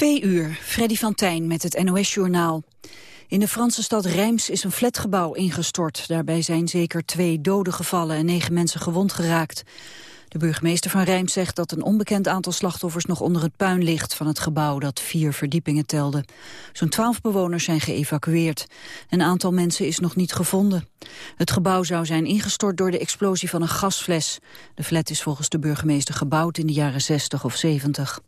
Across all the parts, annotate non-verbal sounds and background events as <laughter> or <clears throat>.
Twee uur, Freddy van Tijn met het NOS-journaal. In de Franse stad Reims is een flatgebouw ingestort. Daarbij zijn zeker twee doden gevallen en negen mensen gewond geraakt. De burgemeester van Reims zegt dat een onbekend aantal slachtoffers nog onder het puin ligt van het gebouw dat vier verdiepingen telde. Zo'n twaalf bewoners zijn geëvacueerd. Een aantal mensen is nog niet gevonden. Het gebouw zou zijn ingestort door de explosie van een gasfles. De flat is volgens de burgemeester gebouwd in de jaren 60 of 70.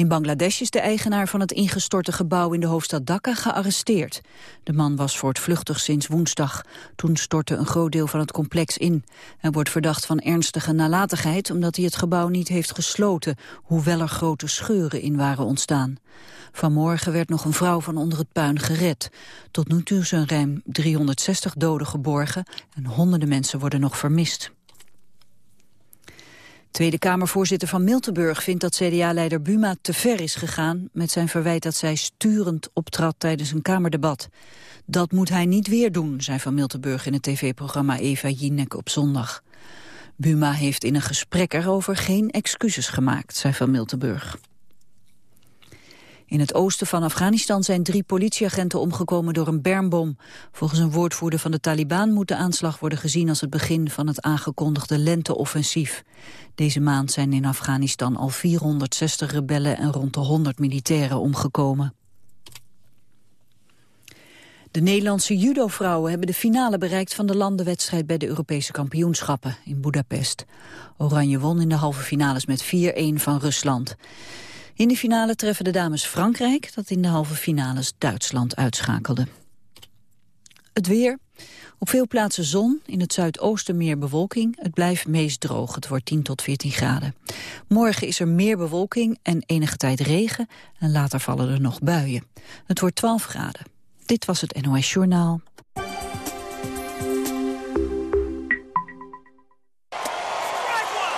In Bangladesh is de eigenaar van het ingestorte gebouw in de hoofdstad Dhaka gearresteerd. De man was voortvluchtig sinds woensdag. Toen stortte een groot deel van het complex in. Hij wordt verdacht van ernstige nalatigheid omdat hij het gebouw niet heeft gesloten, hoewel er grote scheuren in waren ontstaan. Vanmorgen werd nog een vrouw van onder het puin gered. Tot nu toe zijn ruim 360 doden geborgen en honderden mensen worden nog vermist. Tweede Kamervoorzitter van Miltenburg vindt dat CDA-leider Buma te ver is gegaan met zijn verwijt dat zij sturend optrad tijdens een Kamerdebat. Dat moet hij niet weer doen, zei Van Miltenburg in het tv-programma Eva Jinek op zondag. Buma heeft in een gesprek erover geen excuses gemaakt, zei Van Miltenburg. In het oosten van Afghanistan zijn drie politieagenten omgekomen door een bermbom. Volgens een woordvoerder van de Taliban moet de aanslag worden gezien als het begin van het aangekondigde lenteoffensief. Deze maand zijn in Afghanistan al 460 rebellen en rond de 100 militairen omgekomen. De Nederlandse judovrouwen hebben de finale bereikt van de landenwedstrijd bij de Europese kampioenschappen in Budapest. Oranje won in de halve finales met 4-1 van Rusland. In de finale treffen de dames Frankrijk, dat in de halve finales Duitsland uitschakelde. Het weer. Op veel plaatsen zon, in het zuidoosten meer bewolking. Het blijft meest droog, het wordt 10 tot 14 graden. Morgen is er meer bewolking en enige tijd regen... en later vallen er nog buien. Het wordt 12 graden. Dit was het NOS Journaal.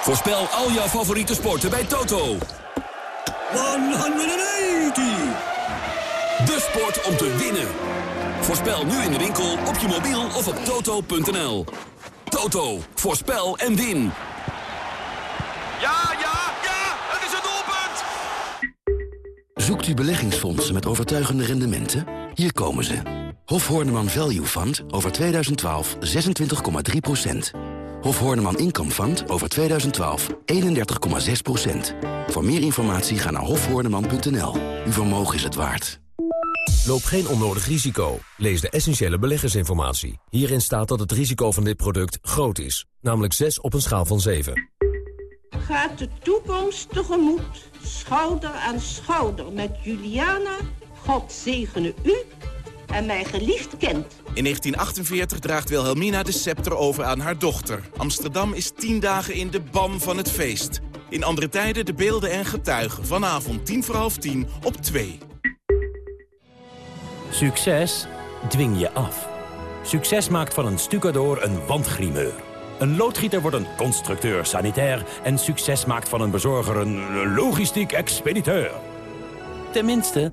Voorspel al jouw favoriete sporten bij Toto. 180! De sport om te winnen. Voorspel nu in de winkel, op je mobiel of op toto.nl. Toto, voorspel en win. Ja, ja, ja, het is een doelpunt! Zoekt u beleggingsfondsen met overtuigende rendementen? Hier komen ze. Hof Horneman Value Fund over 2012 26,3 Hof Horneman Income Fund over 2012 31,6% Voor meer informatie ga naar hofhoorneman.nl. Uw vermogen is het waard. Loop geen onnodig risico. Lees de essentiële beleggersinformatie. Hierin staat dat het risico van dit product groot is. Namelijk 6 op een schaal van 7. Gaat de toekomst tegemoet, schouder aan schouder met Juliana. God zegene u en mijn geliefd kind. In 1948 draagt Wilhelmina de scepter over aan haar dochter. Amsterdam is tien dagen in de ban van het feest. In andere tijden de beelden en getuigen. Vanavond tien voor half tien op 2. Succes dwing je af. Succes maakt van een stucador een wandgrimeur. Een loodgieter wordt een constructeur sanitair... en succes maakt van een bezorger een logistiek expediteur. Tenminste,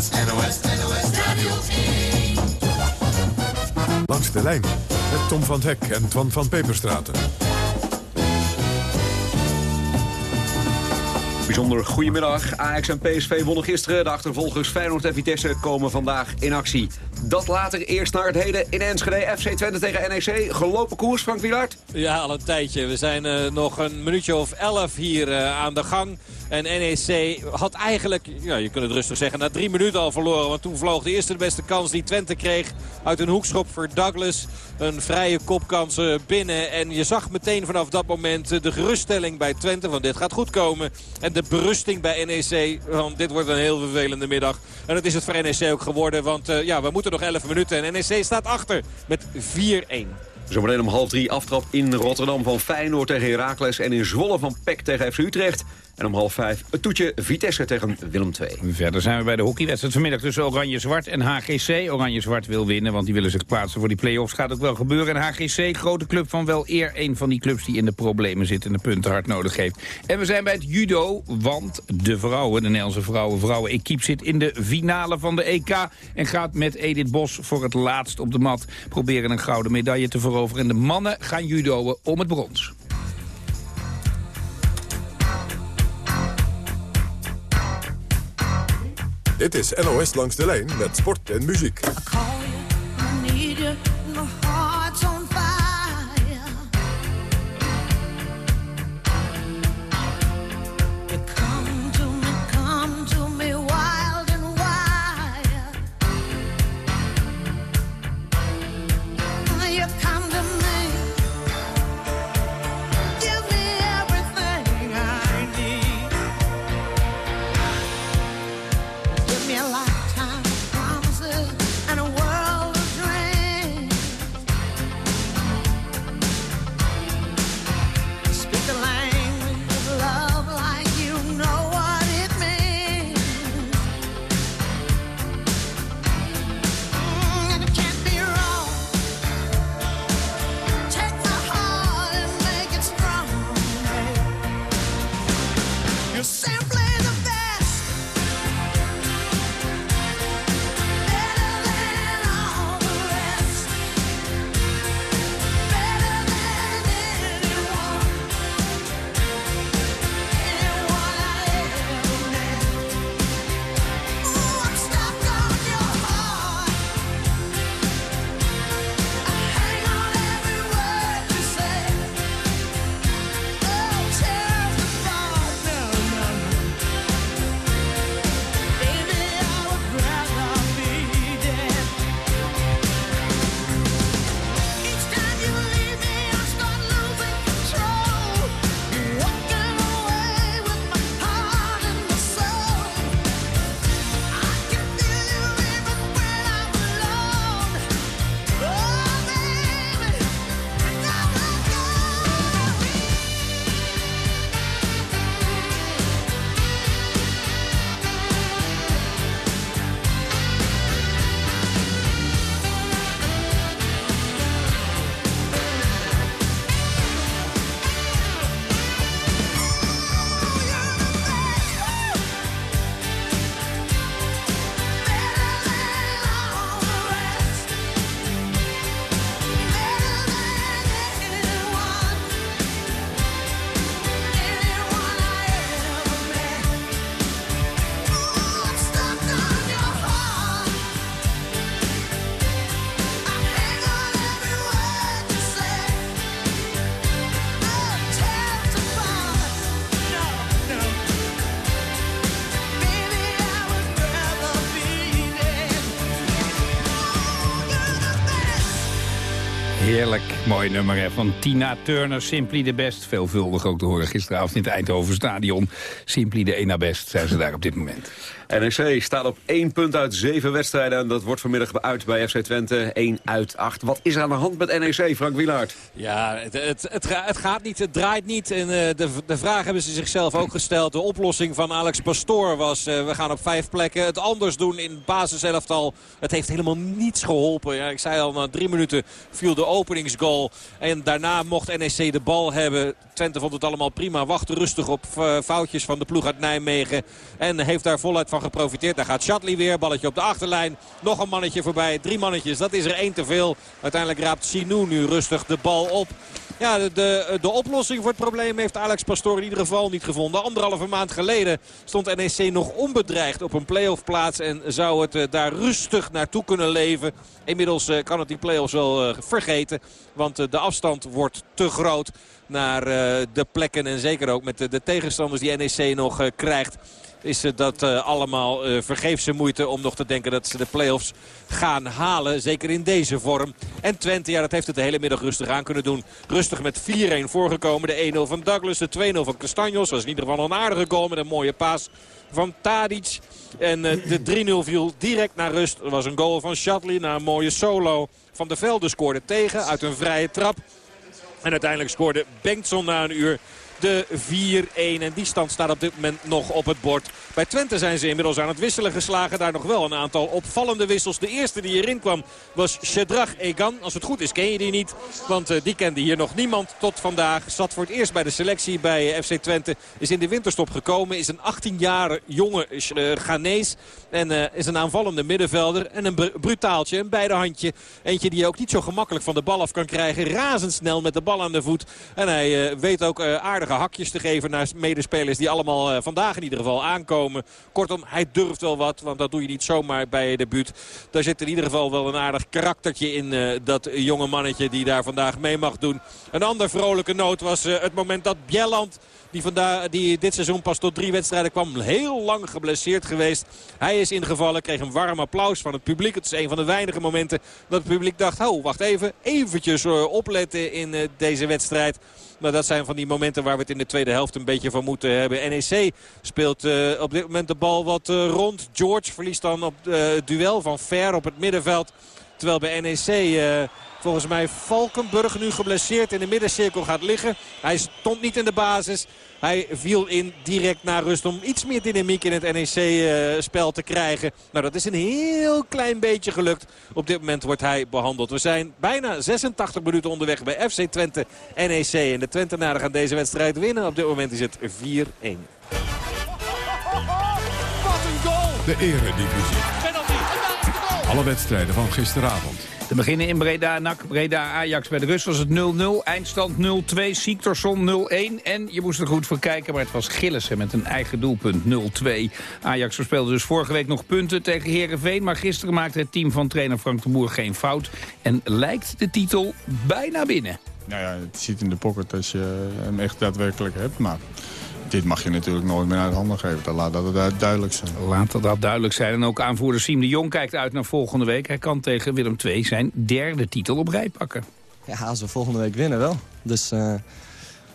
NOS, NOS, NOS Radio 1. Langs de lijn met Tom van Hek en Twan van Peperstraten. Bijzonder goedemiddag. Ajax en PSV wonnen gisteren. De achtervolgers Feyenoord en Vitesse komen vandaag in actie. Dat later eerst naar het heden in Enschede. FC Twente tegen NEC. Gelopen koers, Frank Wielaert? Ja, al een tijdje. We zijn uh, nog een minuutje of elf hier uh, aan de gang. En NEC had eigenlijk, ja, je kunt het rustig zeggen, na drie minuten al verloren. Want toen vloog de eerste de beste kans die Twente kreeg uit een hoekschop voor Douglas. Een vrije kopkans binnen. En je zag meteen vanaf dat moment de geruststelling bij Twente. Van dit gaat goed komen. En de berusting bij NEC. Want dit wordt een heel vervelende middag. En dat is het voor NEC ook geworden. Want uh, ja, we moeten nog 11 minuten. En NEC staat achter met 4-1. Zometeen om half drie aftrap in Rotterdam van Feyenoord tegen Heracles... en in Zwolle van PEC tegen FC Utrecht. En om half vijf het toetje Vitesse tegen Willem II. Verder zijn we bij de hockeywedstrijd vanmiddag tussen Oranje-Zwart en HGC. Oranje-Zwart wil winnen, want die willen zich plaatsen voor die play-offs. Gaat ook wel gebeuren. En HGC, grote club van wel eer een van die clubs die in de problemen zit... en de punten hard nodig heeft. En we zijn bij het judo, want de vrouwen, de Nederlandse vrouwen, vrouwen-equipe... zit in de finale van de EK en gaat met Edith Bos voor het laatst op de mat... proberen een gouden medaille te veroveren. En de mannen gaan judoën om het brons. Dit is NOS Langs de Lijn met sport en muziek. Mooi nummer hè, van Tina Turner, Simply the Best. Veelvuldig ook te horen gisteravond in het Eindhoven Stadion. Simply de ena best zijn ze daar op dit moment. NEC staat op één punt uit zeven wedstrijden. En dat wordt vanmiddag uit bij FC Twente. 1 uit 8. Wat is er aan de hand met NEC, Frank Wielaert? Ja, het, het, het, het, gaat niet, het draait niet. En uh, de, de vraag hebben ze zichzelf ook gesteld. De oplossing van Alex Pastoor was... Uh, we gaan op vijf plekken het anders doen in basiselftal. Het heeft helemaal niets geholpen. Ja, ik zei al, na drie minuten viel de openingsgoal. En daarna mocht NEC de bal hebben. Twente vond het allemaal prima. Wachtte rustig op uh, foutjes van de ploeg uit Nijmegen. En heeft daar voluit van geprofiteerd. Daar gaat Shatley weer. Balletje op de achterlijn. Nog een mannetje voorbij. Drie mannetjes. Dat is er één te veel. Uiteindelijk raapt Sinou nu rustig de bal op. Ja, de, de, de, oplossing voor het probleem heeft Alex Pastoor in ieder geval niet gevonden. Anderhalve maand geleden stond NEC nog onbedreigd op een playoff plaats. En zou het uh, daar rustig naartoe kunnen leven. Inmiddels uh, kan het die playoffs wel uh, vergeten. Want de afstand wordt te groot naar de plekken. En zeker ook met de tegenstanders die NEC nog krijgt is dat uh, allemaal uh, vergeefse moeite om nog te denken dat ze de play-offs gaan halen. Zeker in deze vorm. En Twente, ja, dat heeft het de hele middag rustig aan kunnen doen. Rustig met 4-1 voorgekomen. De 1-0 van Douglas, de 2-0 van Castanjos. Was in ieder geval een aardige goal met een mooie paas van Tadic. En uh, de 3-0 viel direct naar rust. Er was een goal van Shatley na een mooie solo. Van de Velde scoorde tegen uit een vrije trap. En uiteindelijk scoorde Bengtson na een uur de 4-1. En die stand staat op dit moment nog op het bord. Bij Twente zijn ze inmiddels aan het wisselen geslagen. Daar nog wel een aantal opvallende wissels. De eerste die erin kwam was Shedrach Egan. Als het goed is ken je die niet. Want uh, die kende hier nog niemand tot vandaag. Zat voor het eerst bij de selectie bij FC Twente. Is in de winterstop gekomen. Is een 18-jarige jonge uh, Ghanese. En is een aanvallende middenvelder. En een brutaaltje, een beide handje. Eentje die ook niet zo gemakkelijk van de bal af kan krijgen. Razendsnel met de bal aan de voet. En hij weet ook aardige hakjes te geven naar medespelers die allemaal vandaag in ieder geval aankomen. Kortom, hij durft wel wat, want dat doe je niet zomaar bij je debuut. Daar zit in ieder geval wel een aardig karaktertje in uh, dat jonge mannetje die daar vandaag mee mag doen. Een ander vrolijke noot was uh, het moment dat Bjelland die, vandaag, die dit seizoen pas tot drie wedstrijden kwam. Heel lang geblesseerd geweest. Hij is ingevallen, kreeg een warm applaus van het publiek. Het is een van de weinige momenten dat het publiek dacht... oh, wacht even, eventjes uh, opletten in uh, deze wedstrijd. Maar dat zijn van die momenten waar we het in de tweede helft een beetje van moeten hebben. NEC speelt uh, op dit moment de bal wat rond. George verliest dan op het duel van Ver op het middenveld. Terwijl bij NEC... Volgens mij Valkenburg nu geblesseerd in de middencirkel gaat liggen. Hij stond niet in de basis. Hij viel in direct naar rust om iets meer dynamiek in het NEC-spel uh, te krijgen. Nou, dat is een heel klein beetje gelukt. Op dit moment wordt hij behandeld. We zijn bijna 86 minuten onderweg bij FC Twente NEC. En de Twentenaren gaan deze wedstrijd winnen. Op dit moment is het 4-1. Wat een goal! De Eredivisie. Penalty. Alle wedstrijden van gisteravond. Te beginnen in Breda, NAC, Breda, Ajax. Bij de rust was het 0-0, eindstand 0-2, Siekterson 0-1. En je moest er goed voor kijken, maar het was Gillissen met een eigen doelpunt 0-2. Ajax verspeelde dus vorige week nog punten tegen Herenveen, maar gisteren maakte het team van trainer Frank de Boer geen fout. En lijkt de titel bijna binnen. Nou ja, het zit in de pocket als je hem echt daadwerkelijk hebt, maar dit mag je natuurlijk nooit meer uit handen geven. Dan laat dat duidelijk zijn. Laat dat duidelijk zijn. En ook aanvoerder Siem de Jong kijkt uit naar volgende week. Hij kan tegen Willem II zijn derde titel op rij pakken. Ja, als we volgende week winnen wel. Dus uh,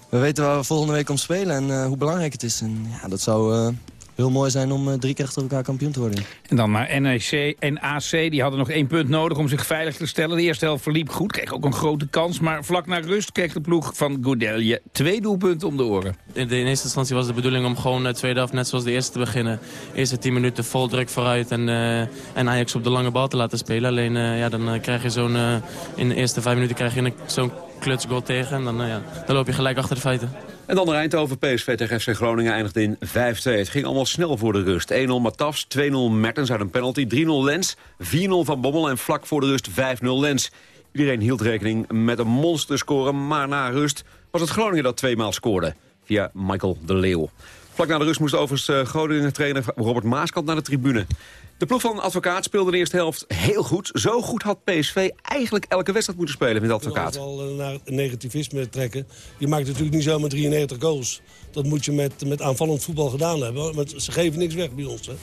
we weten waar we volgende week om spelen en uh, hoe belangrijk het is. En ja, dat zou... Uh, heel mooi zijn om uh, drie keer achter elkaar kampioen te worden. En dan naar NEC en AC. Die hadden nog één punt nodig om zich veilig te stellen. De eerste helft verliep goed, kreeg ook een grote kans. Maar vlak na rust kreeg de ploeg van Goudelje twee doelpunten om de oren. In, de, in eerste instantie was de bedoeling om gewoon de tweede helft net zoals de eerste te beginnen. Eerste tien minuten vol druk vooruit en, uh, en Ajax op de lange bal te laten spelen. Alleen uh, ja, dan krijg je zo'n... in de eerste vijf minuten krijg je zo'n klutsgoal tegen. En dan, ja, dan loop je gelijk achter de feiten. En dan Eindhoven, PSV tegen FC Groningen eindigde in 5-2. Het ging allemaal snel voor de rust. 1-0 Matafs, 2-0 Mertens uit een penalty, 3-0 Lens, 4-0 Van Bommel en vlak voor de rust 5-0 Lens. Iedereen hield rekening met een monsterscore, maar na rust was het Groningen dat tweemaal scoorde. Via Michael de Leeuw. Vlak na de rust moest overigens Groningen trainer Robert Maaskant naar de tribune. De ploeg van Advocaat speelde de eerste helft heel goed. Zo goed had PSV eigenlijk elke wedstrijd moeten spelen met Advocaat. Ik wil wel naar negativisme trekken. Je maakt natuurlijk niet zomaar 93 goals. Dat moet je met, met aanvallend voetbal gedaan hebben. Ze geven niks weg bij ons. Hè.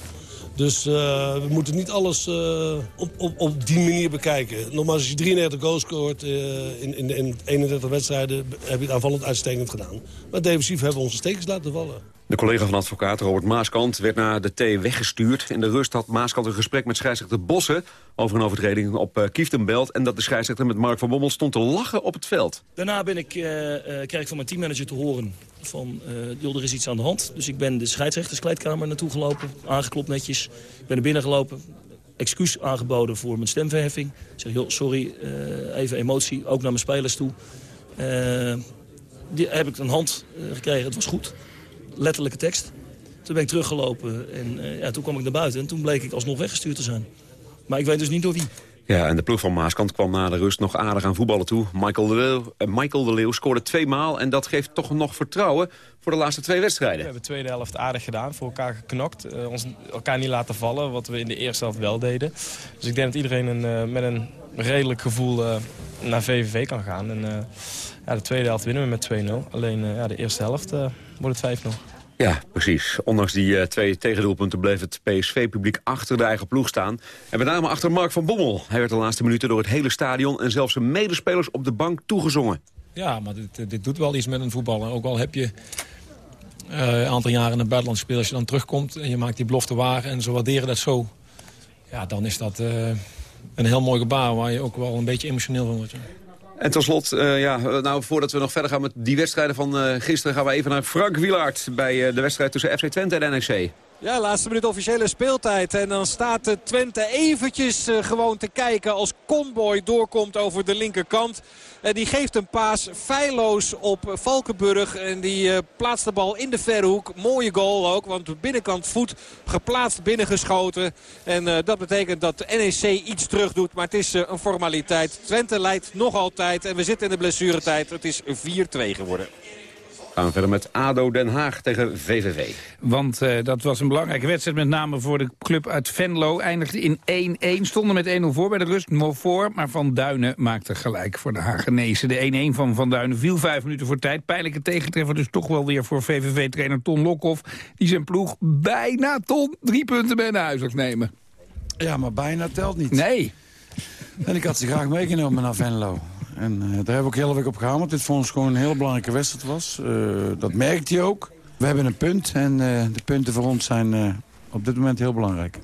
Dus uh, we moeten niet alles uh, op, op, op die manier bekijken. Nogmaals, als je 33 goals scoort uh, in, in, in 31 wedstrijden... heb je het aanvallend uitstekend gedaan. Maar defensief hebben we onze stekens laten vallen. De collega van advocaat Robert Maaskant werd naar de T weggestuurd. In de rust had Maaskant een gesprek met scheidsrechter Bossen... over een overtreding op uh, Kieftenbelt... en dat de scheidsrechter met Mark van Bommel stond te lachen op het veld. Daarna ben ik, uh, uh, kreeg ik van mijn teammanager te horen van... joh, er is iets aan de hand. Dus ik ben de scheidsrechterskleedkamer naartoe gelopen, aangeklopt netjes. Ik ben er binnen gelopen, excuus aangeboden voor mijn stemverheffing. Ik zeg, joh, sorry, even emotie, ook naar mijn spelers toe. die heb ik een hand gekregen, het was goed letterlijke tekst. Toen ben ik teruggelopen en uh, ja, toen kwam ik naar buiten en toen bleek ik alsnog weggestuurd te zijn. Maar ik weet dus niet door wie. Ja, en de ploeg van Maaskant kwam na de rust nog aardig aan voetballen toe. Michael de Leeuw, eh, Michael de Leeuw scoorde twee maal en dat geeft toch nog vertrouwen voor de laatste twee wedstrijden. We hebben de tweede helft aardig gedaan, voor elkaar geknokt. eh, ons elkaar niet laten vallen, wat we in de eerste helft wel deden. Dus ik denk dat iedereen een, eh, met een redelijk gevoel eh, naar VVV kan gaan. En eh, ja, de tweede helft winnen we met 2-0. Alleen eh, ja, de eerste helft eh, wordt het 5-0. Ja, precies. Ondanks die eh, twee tegendoelpunten bleef het PSV-publiek achter de eigen ploeg staan. En met name achter Mark van Bommel. Hij werd de laatste minuten door het hele stadion en zelfs zijn medespelers op de bank toegezongen. Ja, maar dit, dit doet wel iets met een voetballer. Ook al heb je eh, een aantal jaren in het buitenland gespeeld. Als je dan terugkomt en je maakt die belofte waar en ze waarderen dat zo. Ja, dan is dat eh, een heel mooi gebaar waar je ook wel een beetje emotioneel van wordt. ja. En tot slot, eh, ja, nou, voordat we nog verder gaan met die wedstrijden van eh, gisteren... gaan we even naar Frank Wielaert bij eh, de wedstrijd tussen FC Twente en NEC. Ja, laatste minuut officiële speeltijd. En dan staat de Twente eventjes eh, gewoon te kijken als Conboy doorkomt over de linkerkant. En die geeft een paas feilloos op Valkenburg. En die eh, plaatst de bal in de verre hoek. Mooie goal ook, want de binnenkant voet geplaatst binnengeschoten. En eh, dat betekent dat NEC iets terug doet. Maar het is een formaliteit. Twente leidt nog altijd. En we zitten in de blessuretijd. Het is 4-2 geworden. Gaan we verder met ADO Den Haag tegen VVV. Want eh, dat was een belangrijke wedstrijd, met name voor de club uit Venlo. Eindigde in 1-1, stonden met 1-0 voor bij de rust, voor. Maar Van Duinen maakte gelijk voor de Hagenezen. De 1-1 van Van Duinen viel vijf minuten voor tijd. Pijnlijke tegentreffer dus toch wel weer voor VVV-trainer Ton Lokhoff. Die zijn ploeg bijna ton drie punten mee naar huis nemen. Ja, maar bijna telt niet. Nee. En ik had ze graag meegenomen naar Venlo. En eh, daar hebben we ook heel erg op gehamerd. Dit voor ons gewoon een hele belangrijke wedstrijd was. Eh, dat merkt hij ook. We hebben een punt en eh, de punten voor ons zijn eh, op dit moment heel belangrijk.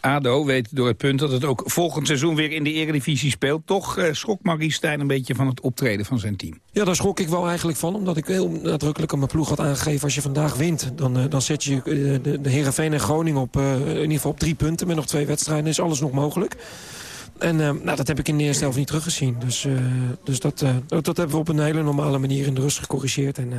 ADO weet door het punt dat het ook volgend seizoen weer in de eredivisie speelt. Toch eh, schrok Marie Stijn een beetje van het optreden van zijn team. Ja, daar schrok ik wel eigenlijk van. Omdat ik heel nadrukkelijk aan mijn ploeg had aangegeven... als je vandaag wint, dan, dan zet je de, de Heerenveen en Groningen op, eh, in ieder geval op drie punten. Met nog twee wedstrijden is alles nog mogelijk. En eh, nou, dat heb ik in de eerste helft niet teruggezien. Dus, eh, dus dat, eh, dat, dat hebben we op een hele normale manier in de rust gecorrigeerd. En eh,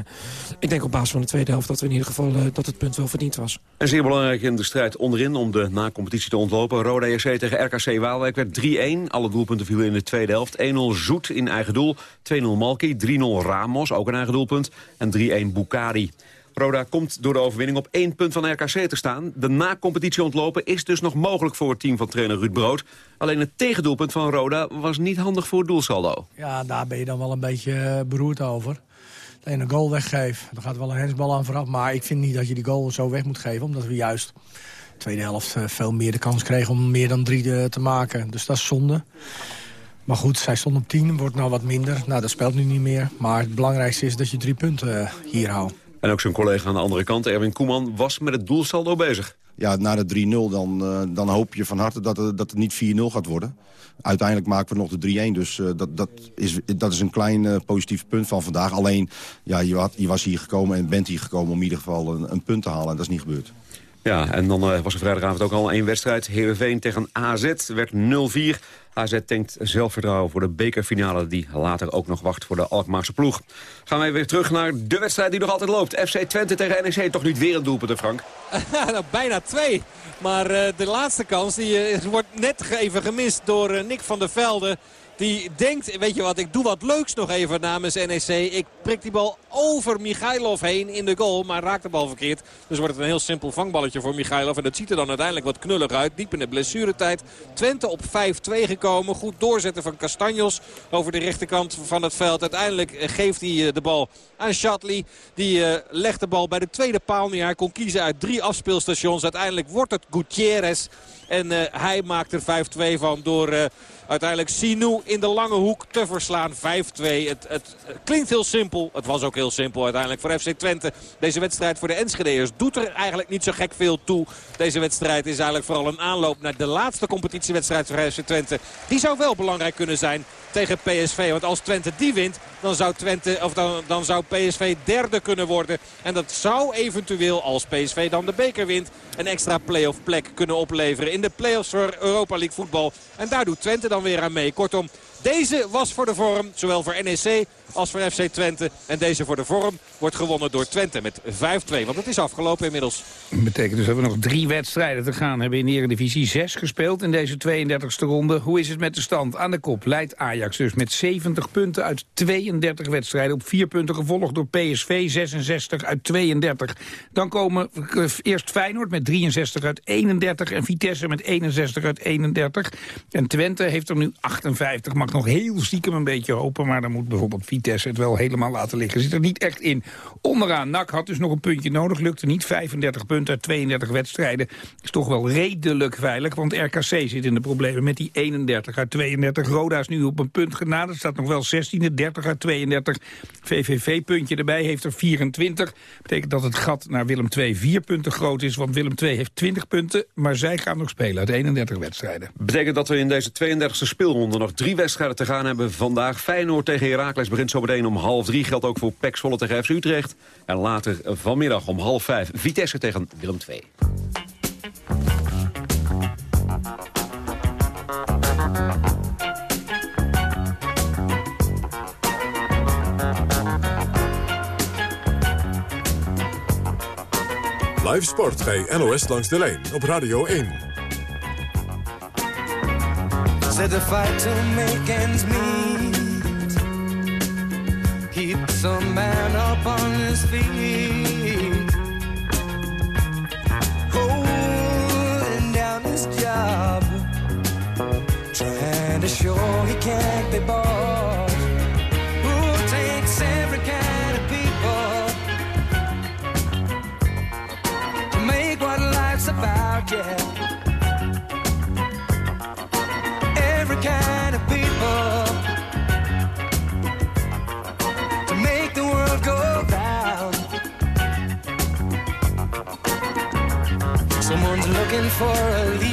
ik denk op basis van de tweede helft dat we in ieder geval dat het punt wel verdiend was. En zeer belangrijk in de strijd onderin om de na-competitie te ontlopen. Roda JC tegen RKC Waalwijk werd 3-1. Alle doelpunten vielen in de tweede helft. 1-0 Zoet in eigen doel, 2-0 Malki, 3-0 Ramos, ook een eigen doelpunt. En 3-1 Bukari. Roda komt door de overwinning op één punt van RKC te staan. De na-competitie ontlopen is dus nog mogelijk voor het team van trainer Ruud Brood. Alleen het tegendoelpunt van Roda was niet handig voor het doelsaldo. Ja, daar ben je dan wel een beetje eh, beroerd over. De ene goal weggeeft, er gaat wel een hensbal aan vooraf. Maar ik vind niet dat je die goal zo weg moet geven. Omdat we juist de tweede helft eh, veel meer de kans kregen om meer dan drie eh, te maken. Dus dat is zonde. Maar goed, zij stond op 10, wordt nou wat minder. Nou, dat speelt nu niet meer. Maar het belangrijkste is dat je drie punten hier houdt. En ook zijn collega aan de andere kant, Erwin Koeman, was met het doelsaldo bezig. Ja, na de 3-0 dan, eh, dan hoop je van harte dat het, dat het niet 4-0 gaat worden. Uiteindelijk maken we nog de 3-1, dus eh, dat, dat, is, dat is een klein eh, positief punt van vandaag. Alleen, ja, je, had, je was hier gekomen en bent hier gekomen om in ieder geval een, een punt te halen. En dat is niet gebeurd. Ja, en dan eh, was er vrijdagavond ook al één wedstrijd. Heerenveen tegen AZ werd 0-4. AZ tankt zelfvertrouwen voor de bekerfinale... die later ook nog wacht voor de Alkmaarse ploeg. Gaan wij weer terug naar de wedstrijd die nog altijd loopt. FC Twente tegen NEC. Toch niet weer een doelpunt, Frank? <laughs> nou, bijna twee. Maar eh, de laatste kans die, eh, wordt net even gemist door eh, Nick van der Velde. Die denkt, weet je wat, ik doe wat leuks nog even namens NEC. Ik prik die bal over Michailov heen in de goal, maar raakt de bal verkeerd. Dus wordt het een heel simpel vangballetje voor Michailov. En dat ziet er dan uiteindelijk wat knullig uit. Diep in de blessuretijd. Twente op 5-2 gekomen. Goed doorzetten van Castanjos over de rechterkant van het veld. Uiteindelijk eh, geeft hij eh, de bal aan Shatley. Die eh, legt de bal bij de tweede paal neer. Hij kon kiezen uit drie afspeelstations. Uiteindelijk wordt het Gutierrez. En hij maakt er 5-2 van door uiteindelijk Sinou in de lange hoek te verslaan. 5-2. Het, het, klinkt heel simpel. Het was ook heel simpel uiteindelijk voor FC Twente. Deze wedstrijd voor de Enschede'ers doet er eigenlijk niet zo gek veel toe. Deze wedstrijd is eigenlijk vooral een aanloop naar de laatste competitiewedstrijd voor FC Twente. Die zou wel belangrijk kunnen zijn tegen PSV. Want als Twente die wint, dan zou, Twente, of dan, dan zou PSV derde kunnen worden. En dat zou eventueel, als PSV dan de beker wint, een extra play-off plek kunnen opleveren. In de play-offs voor Europa League voetbal. En daar doet Twente dan weer aan mee. Kortom, deze was voor de vorm, zowel voor NEC als voor FC Twente. En deze voor de vorm wordt gewonnen door Twente met 5-2. Want het is afgelopen inmiddels. Dat betekent dus dat we nog drie wedstrijden te gaan hebben in de Eredivisie. Zes gespeeld in deze 32e ronde. Hoe is het met de stand? Aan de kop leidt Ajax dus met 70 punten uit 32 wedstrijden. Op vier punten gevolgd door PSV, 66 uit 32. Dan komen eerst Feyenoord met 63 uit 31 en Vitesse met 61 uit 31. En Twente heeft er nu 58. Mag nog heel stiekem een beetje hopen, maar dan moet bijvoorbeeld Vitesse het wel helemaal laten liggen. Zit er niet echt in. Onderaan NAC had dus nog een puntje nodig. Lukte niet. 35 punten uit 32 wedstrijden. Is toch wel redelijk veilig, want RKC zit in de problemen met die 31 uit 32. Roda is nu op een punt genaderd. Staat nog wel 16e, 30 uit 32. VVV-puntje erbij heeft er 24. Betekent dat het gat naar Willem II vier punten groot is. Want Willem II heeft 20 punten, maar zij gaan nog spelen uit 31 wedstrijden. Betekent dat we in deze 32e speelronde nog drie wedstrijden te gaan hebben vandaag. Feyenoord tegen Heracles begint zometeen om half drie. Geldt ook voor PEC Zwolle tegen FC Utrecht. En later vanmiddag om half vijf Vitesse tegen Willem II. Live sport bij NOS langs de lijn op Radio 1. Said a fight to make ends meet Keeps a man up on his feet. Holding down his job. Trying to show he can't be bought for a lead.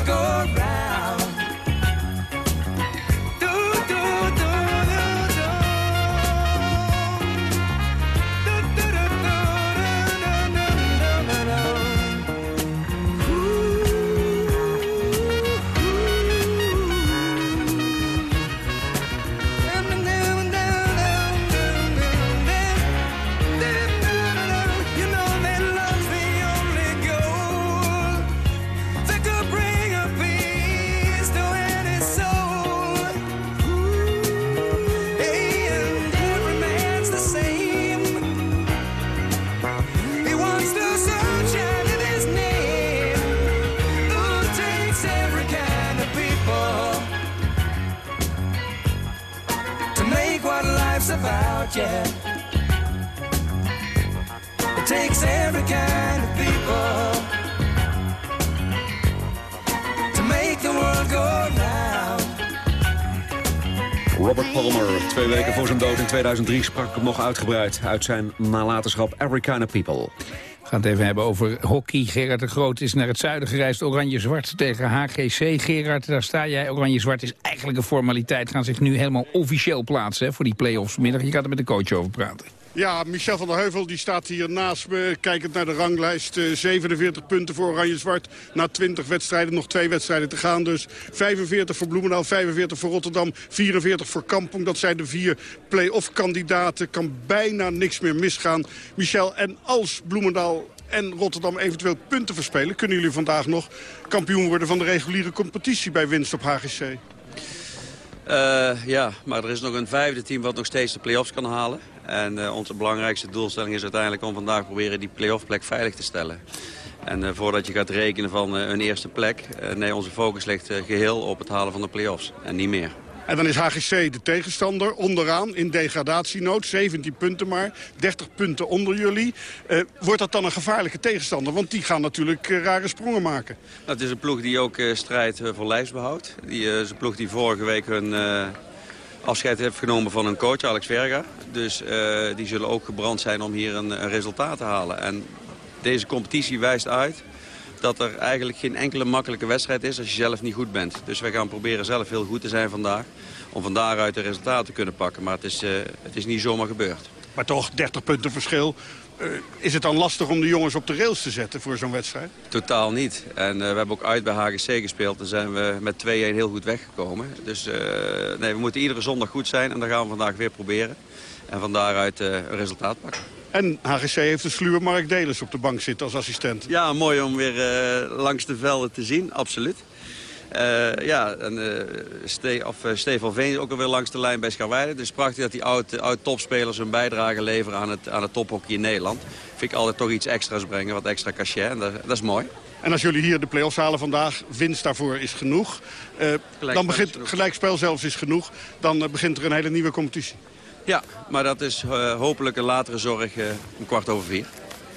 2003, sprak hem nog uitgebreid uit zijn nalatenschap of People. We gaan het even hebben over hockey. Gerard de Groot is naar het zuiden gereisd. Oranje-zwart tegen HGC. Gerard, daar sta jij. Oranje-zwart is eigenlijk een formaliteit. Gaan zich nu helemaal officieel plaatsen voor die play-offs vanmiddag. Je gaat er met de coach over praten. Ja, Michel van der Heuvel die staat hier naast me. Kijkend naar de ranglijst. eh, 47 punten voor Oranje-Zwart. Na 20 wedstrijden, nog twee wedstrijden te gaan. Dus 45 voor Bloemendaal, 45 voor Rotterdam, 44 voor Kampong. Dat zijn de vier play-off kandidaten. Kan bijna niks meer misgaan. Michel, en als Bloemendaal en Rotterdam eventueel punten verspelen... kunnen jullie vandaag nog kampioen worden van de reguliere competitie bij winst op HGC? Eh, ja, maar er is nog een vijfde team wat nog steeds de play-offs kan halen. En eh, onze belangrijkste doelstelling is uiteindelijk om vandaag proberen die play-off plek veilig te stellen. En eh, voordat je gaat rekenen van een eerste plek... nee, onze focus ligt eh, geheel op het halen van de play-offs. En niet meer. En dan is HGC de tegenstander onderaan in degradatienood. 17 punten maar, 30 punten onder jullie. Eh, wordt dat dan een gevaarlijke tegenstander? Want die gaan natuurlijk eh, rare sprongen maken. Het is een ploeg die ook eh, strijdt voor lijfsbehoud. Die is een ploeg die vorige week hun afscheid heeft genomen van hun coach Alex Verga. Dus die zullen ook gebrand zijn om hier een, een resultaat te halen. En deze competitie wijst uit dat er eigenlijk geen enkele makkelijke wedstrijd is als je zelf niet goed bent. Dus wij gaan proberen zelf heel goed te zijn vandaag. Om van daaruit de resultaten te kunnen pakken. Maar het is, eh, het is niet zomaar gebeurd. Maar toch, 30 punten verschil. Eh, is het dan lastig om de jongens op de rails te zetten voor zo'n wedstrijd? Totaal niet. En eh, we hebben ook uit bij HGC gespeeld. Daar zijn we met 2-1 heel goed weggekomen. Dus nee, we moeten iedere zondag goed zijn. En dat gaan we vandaag weer proberen. En van daaruit een resultaat pakken. En HGC heeft de sluwe Mark Delis op de bank zitten als assistent. Ja, mooi om weer eh, langs de velden te zien. Absoluut. Eh, ja, en eh, Ste of, Stefan Veen is ook alweer langs de lijn bij Scharweide. Dus prachtig dat die oud-topspelers hun bijdrage leveren aan het, aan het tophockey in Nederland. Vind ik altijd toch iets extra's brengen, wat extra cachet. En dat, dat is mooi. En als jullie hier de play-offs halen vandaag, winst daarvoor is genoeg. Dan begint gelijkspel zelfs is genoeg. Dan begint er een hele nieuwe competitie. Ja, maar dat is eh, hopelijk een latere zorg eh, om kwart over vier.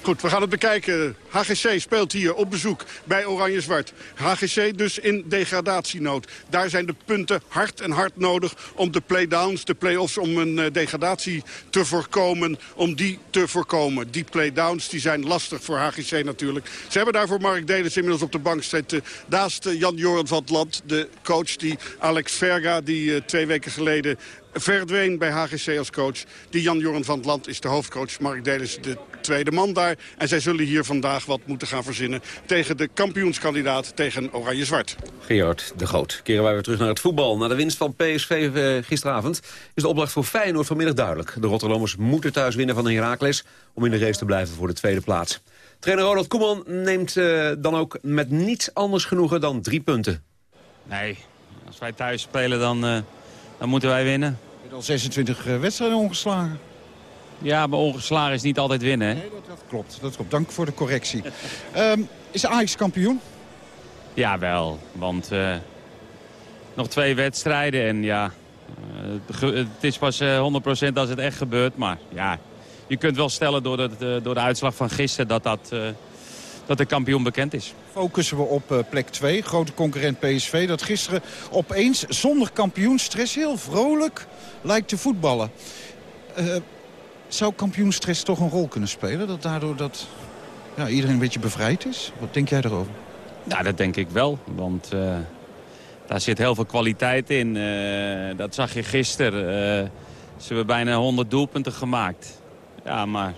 Goed, we gaan het bekijken. HGC speelt hier op bezoek bij Oranje-Zwart. HGC dus in degradatienood. Daar zijn de punten hard en hard nodig om de play-downs, de play-offs... om een eh, degradatie te voorkomen, om die te voorkomen. Die play-downs die zijn lastig voor HGC natuurlijk. Ze hebben daarvoor Mark Delis inmiddels op de bank zitten. Naast eh, Jan-Joran van het Land, de coach die Alex Verga... die eh, twee weken geleden verdween bij HGC als coach. Die Jan-Joran van het Land is de hoofdcoach. Mark Delis de tweede man daar. En zij zullen hier vandaag wat moeten gaan verzinnen... tegen de kampioenskandidaat tegen Oranje-Zwart. Gerard de Groot. Keren wij weer terug naar het voetbal. Na de winst van PSV eh, gisteravond is de opdracht voor Feyenoord vanmiddag duidelijk. De Rotterdammers moeten thuis winnen van de Heracles... om in de race te blijven voor de tweede plaats. Trainer Ronald Koeman neemt eh, dan ook met niets anders genoegen dan drie punten. Nee, als wij thuis spelen dan, eh, dan moeten wij winnen. Je hebt al 26 eh, wedstrijden ongeslagen. Ja, maar ongeslagen is niet altijd winnen. Hè? Nee, dat, dat klopt. Dat klopt. Dank voor de correctie. Ehm, is Ajax kampioen? Ja, wel. Want eh, nog twee wedstrijden en ja, eh, het is pas eh, 100% als het echt gebeurt. Maar ja, je kunt wel stellen door de, door de uitslag van gisteren dat, dat, eh, dat de kampioen bekend is. Focussen we op eh, plek 2, grote concurrent PSV. Dat gisteren opeens zonder kampioenstress heel vrolijk lijkt te voetballen. Eh, zou kampioenstress toch een rol kunnen spelen? Dat daardoor dat, ja, iedereen een beetje bevrijd is? Wat denk jij daarover? Ja, dat denk ik wel. Want eh, daar zit heel veel kwaliteit in. Eh, dat zag je gisteren. Eh, ze hebben bijna 100 doelpunten gemaakt. Ja, maar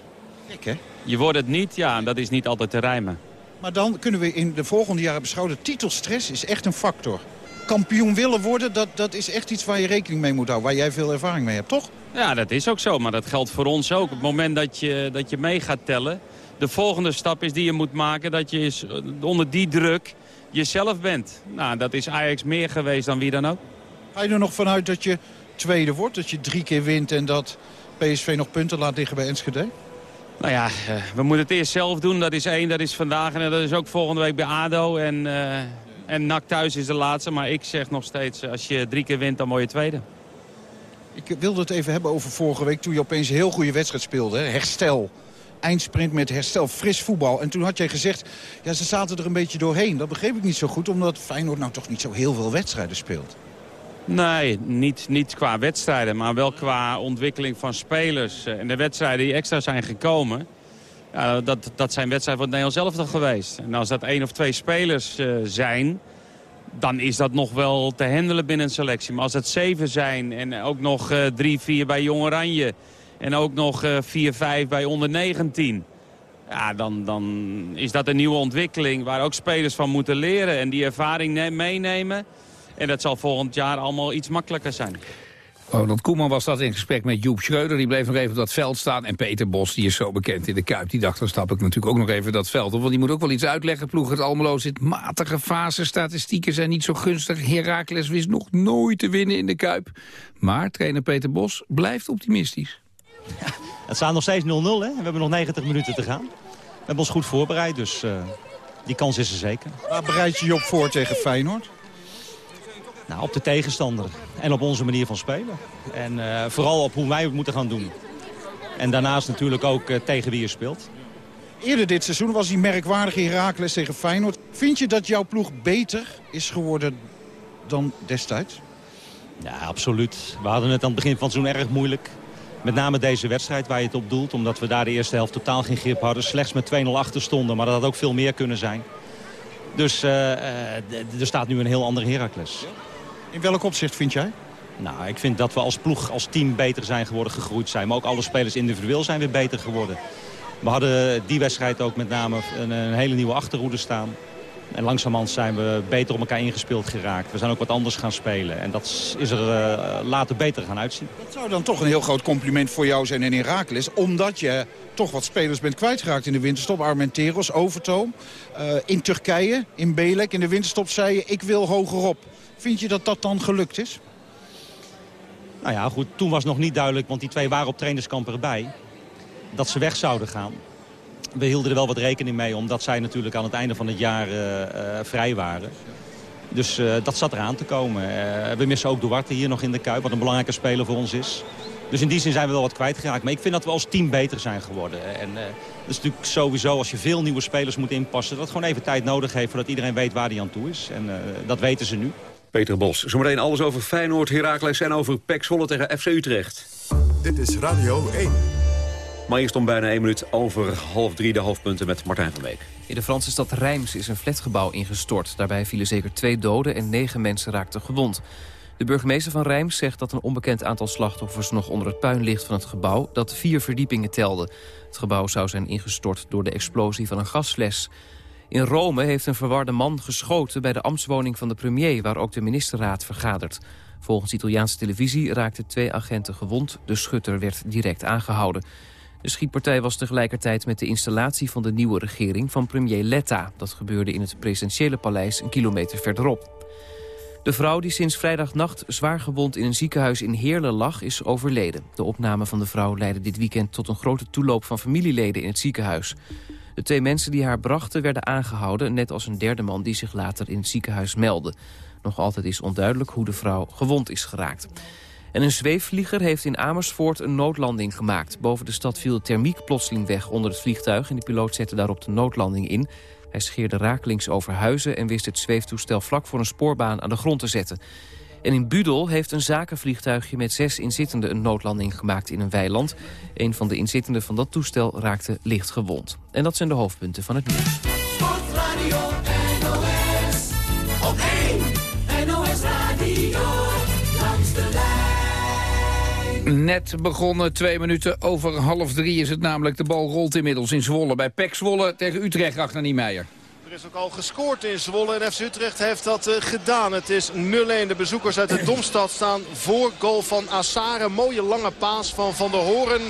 Gek, hè? je wordt het niet. Ja, en dat is niet altijd te rijmen. Maar dan kunnen we in de volgende jaren beschouwen... titelstress is echt een factor. Kampioen willen worden, dat, dat is echt iets waar je rekening mee moet houden. Waar jij veel ervaring mee hebt, toch? Ja, dat is ook zo. Maar dat geldt voor ons ook. Op het moment dat je, dat je mee gaat tellen... de volgende stap is die je moet maken... dat je is- onder die druk jezelf bent. Nou, dat is Ajax meer geweest dan wie dan ook. Ga je er nog vanuit dat je tweede wordt? Dat je drie keer wint en dat PSV nog punten laat liggen bij Enschede? Nou ja, eh, we moeten het eerst zelf doen. Dat is één, dat is vandaag en dat is ook volgende week bij ADO. En, eh en NAC thuis is de laatste. Maar ik zeg nog steeds, eh, als je drie keer wint, dan je tweede. Ik wilde het even hebben over vorige week toen je opeens een heel goede wedstrijd speelde. Hè? Herstel. Eindsprint met herstel, fris voetbal. En toen had jij gezegd, ja, ze zaten er een beetje doorheen. Dat begreep ik niet zo goed, omdat Feyenoord nou toch niet zo heel veel wedstrijden speelt. Nee, niet, niet qua wedstrijden, maar wel qua ontwikkeling van spelers. Eh, En de wedstrijden die extra zijn gekomen, dat, dat zijn wedstrijden van het Nederlands geweest. En als dat één of twee spelers eh, zijn, dan is dat nog wel te handelen binnen een selectie. Maar als het zeven zijn en ook nog eh, drie, vier bij Jong Oranje... en ook nog eh, vier, vijf bij onder 19... Ja, dan, dan is dat een nieuwe ontwikkeling waar ook spelers van moeten leren... en die ervaring ne- meenemen... En dat zal volgend jaar allemaal iets makkelijker zijn. Ronald Koeman was dat in gesprek met Joep Schreuder. Die bleef nog even op dat veld staan. En Peter Bos, die is zo bekend in de Kuip. Die dacht, dan stap ik natuurlijk ook nog even dat veld op. Want die moet ook wel iets uitleggen. Ploeg het Almelo zit matige fase. Statistieken zijn niet zo gunstig. Heracles wist nog nooit te winnen in de Kuip. Maar trainer Peter Bos blijft optimistisch. Het staat nog steeds 0-0, hè? We hebben nog 90 minuten te gaan. We hebben ons goed voorbereid, dus eh, die kans is er zeker. Waar bereid je je op voor tegen Feyenoord? Nou, op de tegenstander en op onze manier van spelen. En uh, vooral op hoe wij het moeten gaan doen. En daarnaast natuurlijk ook uh, tegen wie je speelt. Eerder dit seizoen was die merkwaardige Heracles tegen Feyenoord. Vind je dat jouw ploeg beter is geworden dan destijds? Ja, absoluut. We hadden het aan het begin van het seizoen erg moeilijk. Met name deze wedstrijd waar je het op doelt. Omdat we daar de eerste helft totaal geen grip hadden. Slechts met 2-0 achter stonden. Maar dat had ook veel meer kunnen zijn. Dus uh, er staat nu een heel andere Heracles. In welk opzicht vind jij? Nou, ik vind dat we als ploeg, als team beter zijn geworden, gegroeid zijn. Maar ook alle spelers individueel zijn weer beter geworden. We hadden die wedstrijd ook met name een, een hele nieuwe achterhoede staan. En langzamerhand zijn we beter op elkaar ingespeeld geraakt. We zijn ook wat anders gaan spelen. En dat is er uh, later beter gaan uitzien. Dat zou dan toch een heel groot compliment voor jou zijn in Herakles. Omdat je toch wat spelers bent kwijtgeraakt in de winterstop. Armenteros, Overtoom. Uh, in Turkije, in Belek. In de winterstop zei je, ik wil hogerop. Vind je dat dat dan gelukt is? Nou ja, goed. Toen was nog niet duidelijk, want die twee waren op trainerskamp erbij. Dat ze weg zouden gaan we hielden er wel wat rekening mee, omdat zij natuurlijk aan het einde van het jaar uh, uh, vrij waren. Dus uh, dat zat eraan te komen. we missen ook Duarte hier nog in de Kuip, wat een belangrijke speler voor ons is. Dus in die zin zijn we wel wat kwijtgeraakt. Maar ik vind dat we als team beter zijn geworden. En dat is natuurlijk sowieso, als je veel nieuwe spelers moet inpassen... dat het gewoon even tijd nodig heeft voordat iedereen weet waar hij aan toe is. En dat weten ze nu. Peter Bos, zometeen alles over Feyenoord, Heracles en over PEC Zwolle tegen FC Utrecht. Dit is Radio 1. Maar eerst om bijna één minuut over half drie de hoofdpunten met Martijn van Beek. In de Franse stad Reims is een flatgebouw ingestort. Daarbij vielen zeker twee doden en negen mensen raakten gewond. De burgemeester van Reims zegt dat een onbekend aantal slachtoffers... nog onder het puin ligt van het gebouw dat vier verdiepingen telde. Het gebouw zou zijn ingestort door de explosie van een gasfles. In Rome heeft een verwarde man geschoten bij de ambtswoning van de premier... waar ook de ministerraad vergadert. Volgens Italiaanse televisie raakten twee agenten gewond. De schutter werd direct aangehouden. De schietpartij was tegelijkertijd met de installatie van de nieuwe regering van premier Letta. Dat gebeurde in het presidentiële paleis een kilometer verderop. De vrouw die sinds vrijdagnacht zwaar gewond in een ziekenhuis in Heerlen lag, is overleden. De opname van de vrouw leidde dit weekend tot een grote toeloop van familieleden in het ziekenhuis. De twee mensen die haar brachten werden aangehouden, net als een derde man die zich later in het ziekenhuis meldde. Nog altijd is onduidelijk hoe de vrouw gewond is geraakt. En een zweefvlieger heeft in Amersfoort een noodlanding gemaakt. Boven de stad viel de thermiek plotseling weg onder het vliegtuig... en de piloot zette daarop de noodlanding in. Hij scheerde rakelings over huizen en wist het zweeftoestel vlak voor een spoorbaan aan de grond te zetten. En in Budel heeft een zakenvliegtuigje met zes inzittenden een noodlanding gemaakt in een weiland. Een van de inzittenden van dat toestel raakte licht gewond. En dat zijn de hoofdpunten van het nieuws. Sportradio NOS, op 1 NOS Radio, langs de lijn. Net begonnen, twee minuten over half drie is het namelijk. De bal rolt inmiddels in Zwolle. Bij Pek Zwolle tegen Utrecht, achter Niemeyer. Er is ook al gescoord in Zwolle en FC Utrecht heeft dat uh, gedaan. Het is 0-1. De bezoekers uit de Domstad staan voor goal van Assare. Mooie lange paas van Van der Horen.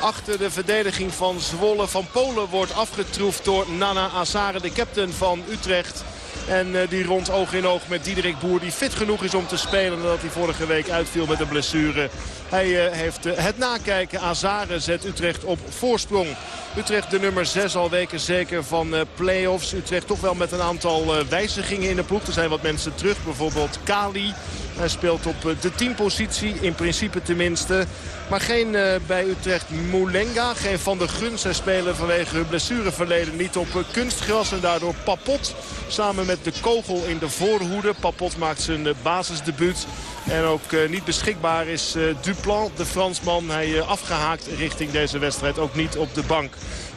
Achter de verdediging van Zwolle. Van Polen wordt afgetroefd door Nana Assare, de captain van Utrecht. En uh, die rond oog in oog met Diederik Boer die fit genoeg is om te spelen. Nadat hij vorige week uitviel met een blessure. Hij uh, heeft het nakijken. Azare zet Utrecht op voorsprong. Utrecht de nummer 6 al weken zeker van play-offs. Utrecht toch wel met een aantal wijzigingen in de ploeg. Er zijn wat mensen terug. Bijvoorbeeld Kali. Hij speelt op de teampositie. In principe tenminste. Maar geen bij Utrecht Moulenga. Geen Van der Gun. Zij spelen vanwege hun blessureverleden niet op kunstgras. En daardoor Papot samen met de kogel in de voorhoede. Papot maakt zijn uh, basisdebuut. En ook niet beschikbaar is Duplan, de Fransman. Hij afgehaakt richting deze wedstrijd. Ook niet op de bank.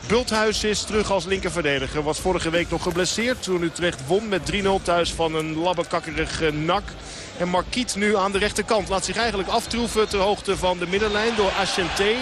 Bulthuis is terug als linkerverdediger. Was vorige week nog geblesseerd toen Utrecht won met 3-0 thuis van een labbekakkerig nak. En Marquiet nu aan de rechterkant. Laat zich eigenlijk aftroeven ter hoogte van de middenlijn door Ascenté.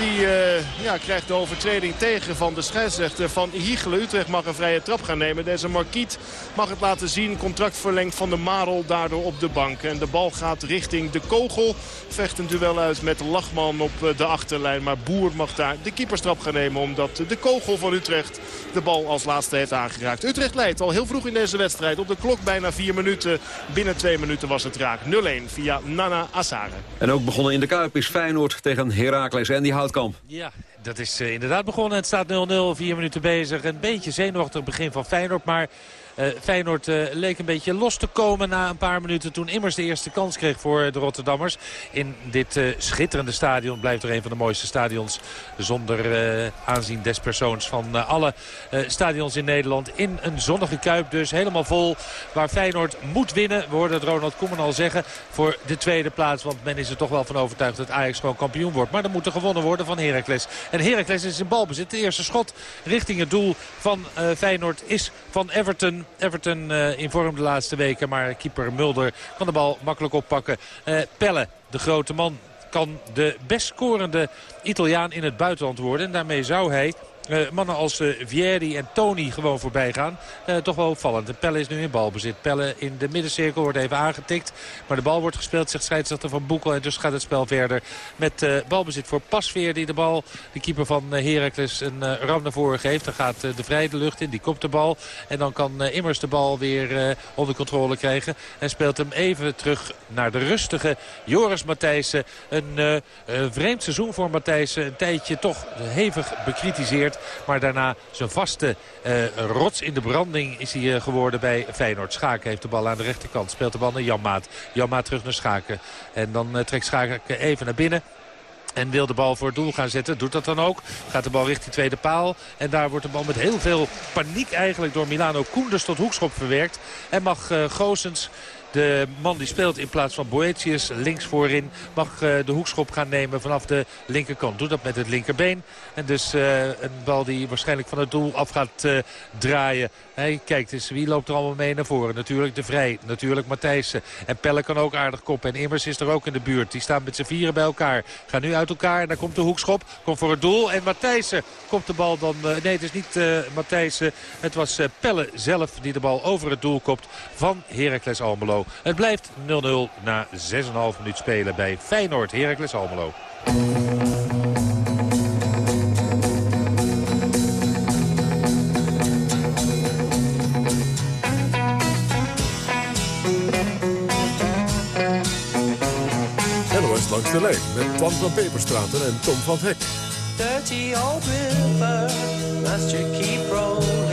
Die uh, ja, krijgt de overtreding tegen van de scheidsrechter van Hiegelen. Utrecht mag een vrije trap gaan nemen. Deze Marquiet mag het laten zien. Contract verlengd van de Marel daardoor op de bank. En de bal gaat richting de kogel. Vecht een duel uit met Lachman op de achterlijn. Maar Boer mag daar de keeperstrap gaan nemen. Omdat de kogel van Utrecht de bal als laatste heeft aangeraakt. Utrecht leidt al heel vroeg in deze wedstrijd. Op de klok bijna vier minuten. Binnen twee minuten was het raak. 0-1 via Nana Assare. En ook begonnen in de Kuip is Feyenoord tegen Heracles en die Houtkamp. Ja, dat is eh, inderdaad begonnen. Het staat 0-0, vier minuten bezig. Een beetje zenuwachtig begin van Feyenoord, maar... Uh, Feyenoord uh, leek een beetje los te komen na een paar minuten toen Immers de eerste kans kreeg voor de Rotterdammers. In dit uh, schitterende stadion blijft er een van de mooiste stadions zonder aanzien des persoons van alle stadions in Nederland. In een zonnige kuip dus helemaal vol waar Feyenoord moet winnen. We hoorden het Ronald Koeman al zeggen voor de tweede plaats. Want men is er toch wel van overtuigd dat Ajax gewoon kampioen wordt. Maar dan moet er gewonnen worden van Heracles. En Heracles is in balbezit. De eerste schot richting het doel van Feyenoord is van Everton. Everton uh, in vorm de laatste weken. Maar keeper Mulder kan de bal makkelijk oppakken. Uh, Pelle, de grote man, kan de best scorende Italiaan in het buitenland worden. En daarmee zou hij mannen als uh, Vieri en Tony gewoon voorbij gaan. Uh, toch wel opvallend. Pelle is nu in balbezit. Pelle in de middencirkel wordt even aangetikt. Maar de bal wordt gespeeld, zegt scheidsrechter Van Boekel. En dus gaat het spel verder met balbezit voor Pasveer. Die de bal, de keeper van Heracles, een ram naar voren geeft. Dan gaat de Vrij de lucht in, die kopt de bal. En dan kan Immers de bal weer onder controle krijgen. En speelt hem even terug naar de rustige Joris Matthijssen. Een vreemd seizoen voor Matthijssen. Een tijdje toch hevig bekritiseerd. Maar daarna zijn vaste uh, rots in de branding is hij uh, geworden bij Feyenoord. Schaken heeft de bal aan de rechterkant. Speelt de bal naar Janmaat. Janmaat terug naar Schaken. En dan uh, trekt Schaken even naar binnen. En wil de bal voor het doel gaan zetten. Doet dat dan ook. Gaat de bal richting tweede paal. En daar wordt de bal met heel veel paniek eigenlijk door Milano Koenders tot hoekschop verwerkt. En mag uh, Goosens de man die speelt in plaats van Boetius links voorin mag uh, de hoekschop gaan nemen vanaf de linkerkant. Doet dat met het linkerbeen. En dus uh, een bal die waarschijnlijk van het doel af gaat uh, draaien. Hij kijkt eens wie loopt er allemaal mee naar voren. Natuurlijk de Vrij, natuurlijk Matthijssen. En Pelle kan ook aardig koppen. En Immers is er ook in de buurt. Die staan met z'n vieren bij elkaar. Gaan nu uit elkaar en daar komt de hoekschop. Komt voor het doel. En Matthijssen komt de bal dan... nee, het is niet Matthijssen. Het was Pelle zelf die de bal over het doel kopt van Heracles Almelo. Het blijft 0-0 na 6,5 minuut spelen bij Feyenoord Heracles Almelo. Langs de lijn met Twan van Peperstraten en Tom van Hek. Dirty old river, must you keep rolling,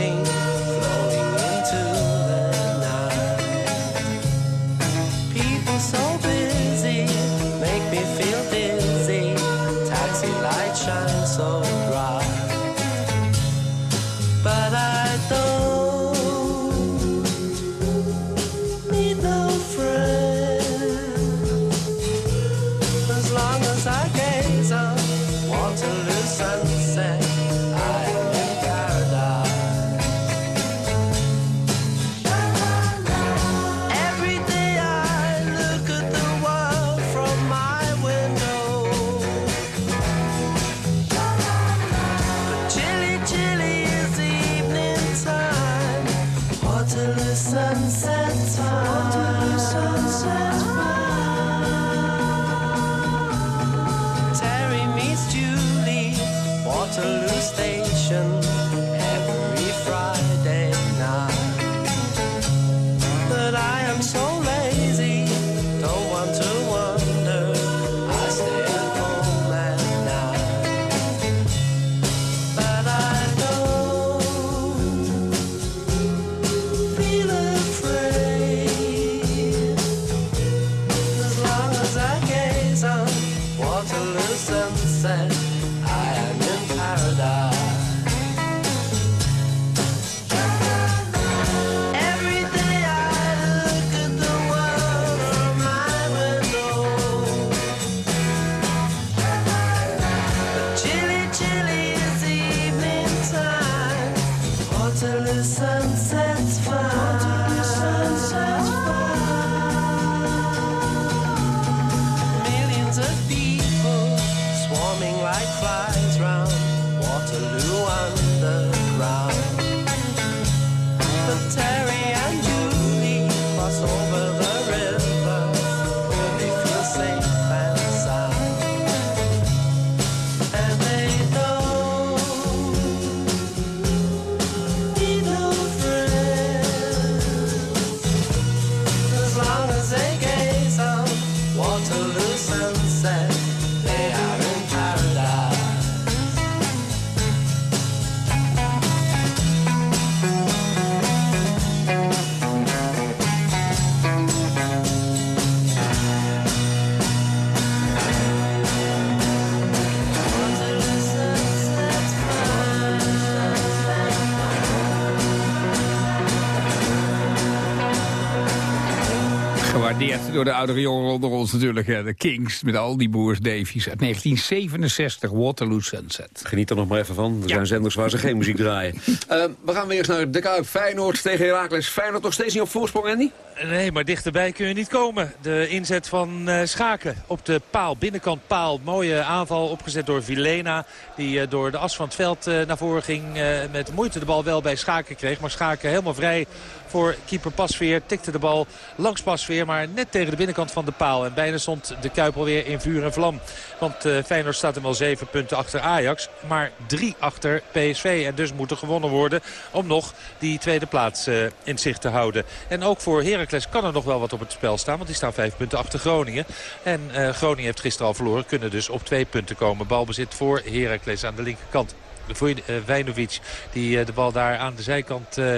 Gewaardeerd door de oudere jongeren onder ons natuurlijk. hè, De Kings met al die broers Davies uit 1967, Waterloo Sunset. Geniet er nog maar even van. Er zijn zenders waar ze geen muziek draaien. <laughs> Eh, we gaan weer eens naar de Kuip. Feyenoord tegen Heracles. Feyenoord nog steeds niet op voorsprong, Andy? Nee, maar dichterbij kun je niet komen. De inzet van eh, Schaken op de paal, binnenkant paal. Mooie aanval opgezet door Vilena. Die eh, door de as van het veld eh, naar voren ging. eh, met moeite de bal wel bij Schaken kreeg. Maar Schaken helemaal vrij voor keeper Pasveer. Tikte de bal langs Pasveer, maar net tegen de binnenkant van de paal. En bijna stond de Kuip alweer in vuur en vlam. Want eh, Feyenoord staat hem wel zeven punten achter Ajax. Maar drie achter PSV. En dus moet er gewonnen worden om nog die tweede plaats eh, in zicht te houden. En ook voor Heracles kan er nog wel wat op het spel staan. Want die staan vijf punten achter Groningen. En eh, Groningen heeft gisteren al verloren. Kunnen dus op twee punten komen. Balbezit voor Heracles aan de linkerkant. Voor uh, Wijnovic die uh, de bal daar aan de zijkant uh,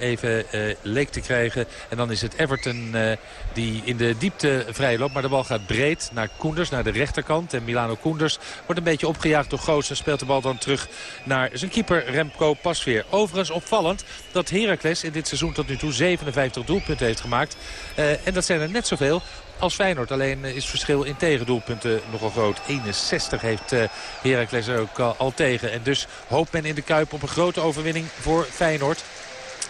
even leek te krijgen. En dan is het Everton die in de diepte vrij loopt. Maar de bal gaat breed naar Koenders, naar de rechterkant. En Milano Koenders wordt een beetje opgejaagd door Goos. En speelt de bal dan terug naar zijn keeper Remco Pasveer. Overigens opvallend dat Heracles in dit seizoen tot nu toe 57 doelpunten heeft gemaakt. en dat zijn er net zoveel als Feyenoord. Alleen is het verschil in tegendoelpunten nogal groot. 61 heeft uh, Heracles er ook al, al tegen. En dus hoopt men in de Kuip op een grote overwinning voor Feyenoord.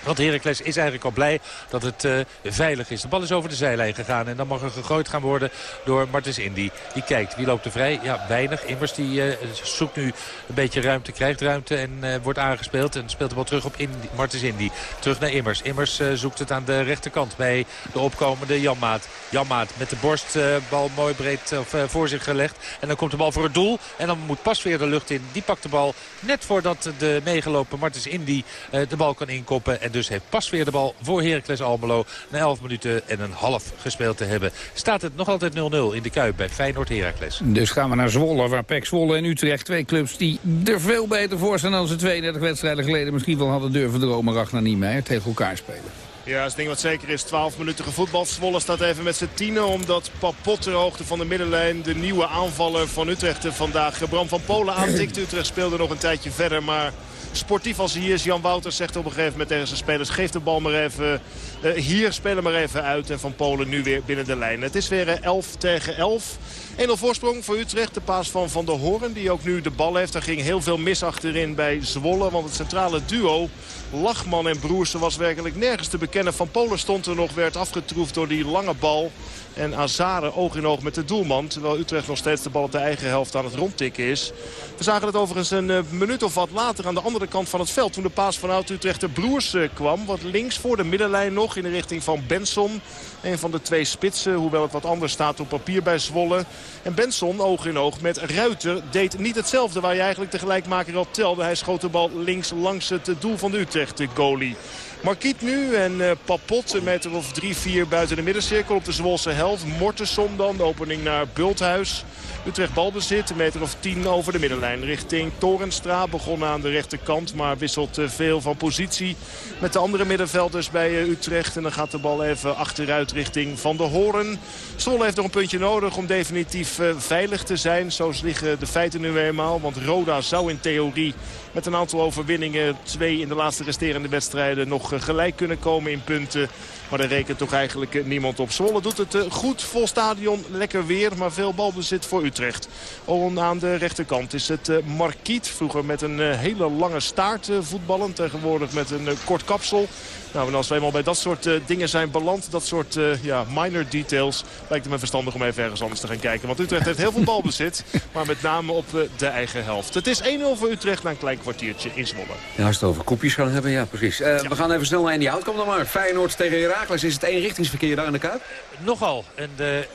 Want Heracles is eigenlijk al blij dat het uh, veilig is. De bal is over de zijlijn gegaan. En dan mag er gegooid gaan worden door Martens Indy. Die kijkt. Wie loopt er vrij? Ja, weinig. Immers die zoekt nu een beetje ruimte. Krijgt ruimte en wordt aangespeeld. En speelt de bal terug op Martens Indy. Terug naar Immers. Immers zoekt het aan de rechterkant bij de opkomende Janmaat. Janmaat met de borstbal mooi breed voor zich gelegd. En dan komt de bal voor het doel. En dan moet pas weer de lucht in. Die pakt de bal net voordat de meegelopen Martens Indy de bal kan inkoppen. En dus heeft pas weer de bal voor Heracles Almelo. Na 11 minuten en een half gespeeld te hebben. Staat het nog altijd 0-0 in de Kuip bij Feyenoord Heracles. Dus gaan we naar Zwolle, waar PEC Zwolle en Utrecht... twee clubs die er veel beter voor zijn dan ze 32 wedstrijden geleden... misschien wel hadden durven dromen Ragnar Niemeyer tegen elkaar spelen. Ja, het ding wat zeker is, 12 minuten gevoetbald. Zwolle staat even met z'n tienen, omdat Papot ter hoogte van de middenlijn... de nieuwe aanvaller van Utrecht vandaag Bram van Polen aantikt. Utrecht speelde nog een tijdje verder, maar sportief als hij is. Jan Wouters zegt op een gegeven moment tegen zijn spelers... geef de bal maar even hier, speel hem maar even uit. En Van Polen nu weer binnen de lijn. Het is weer uh, 11 tegen 11. 1-0 voorsprong voor Utrecht. De paas van Van der Hoorn, die ook nu de bal heeft. Er ging heel veel mis achterin bij Zwolle. Want het centrale duo, Lachman en Broersen, was werkelijk nergens te bekennen. Van Polen stond er nog, werd afgetroefd door die lange bal. En Azare oog in oog met de doelman. Terwijl Utrecht nog steeds de bal op de eigen helft aan het rondtikken is. We zagen het overigens een uh, minuut of wat later aan de andere kant van het veld. Toen de paas van Oud-Utrecht de Broers kwam. Wat links voor de middenlijn nog in de richting van Benson. Een van de twee spitsen. Hoewel het wat anders staat op papier bij Zwolle. En Benson oog in oog met Ruiter deed niet hetzelfde waar je eigenlijk de gelijkmaker op telde. Hij schoot de bal links langs het doel van Utrecht, de goalie. Marquiet nu en uh, Papot een meter of 3-4 buiten de middencirkel op de Zwolse helft. Mortenson dan, de opening naar Bulthuis. Utrecht balbezit, een meter of 10 over de middenlijn. Richting Torenstra, begonnen aan de rechterkant, maar wisselt veel van positie. Met de andere middenvelders bij uh, Utrecht. En dan gaat de bal even achteruit richting Van der Hoorn. Zwolle heeft nog een puntje nodig om definitief veilig te zijn. Zo liggen de feiten nu eenmaal. Want Roda zou in theorie met een aantal overwinningen, twee in de laatste resterende wedstrijden, nog gelijk kunnen komen in punten. Maar daar rekent toch eigenlijk niemand op. Zwolle doet het goed, vol stadion, lekker weer, maar veel balbezit voor Utrecht. Aan de rechterkant is het Marquiet. Vroeger met een hele lange staart voetballen, tegenwoordig met een kort kapsel. Nou, en als we eenmaal bij dat soort uh, dingen zijn beland, dat soort uh, ja, minor details, lijkt het me verstandig om even ergens anders te gaan kijken. Want Utrecht heeft heel veel balbezit, <laughs> maar met name op uh, de eigen helft. Het is 1-0 voor Utrecht na een klein kwartiertje in Zwolle. Ja, als het over kopjes gaan hebben, ja precies. Ja. We gaan even snel naar die outcome dan maar. Feyenoord tegen Heracles, is het eenrichtingsverkeer daar in de Kuip? Nogal. En de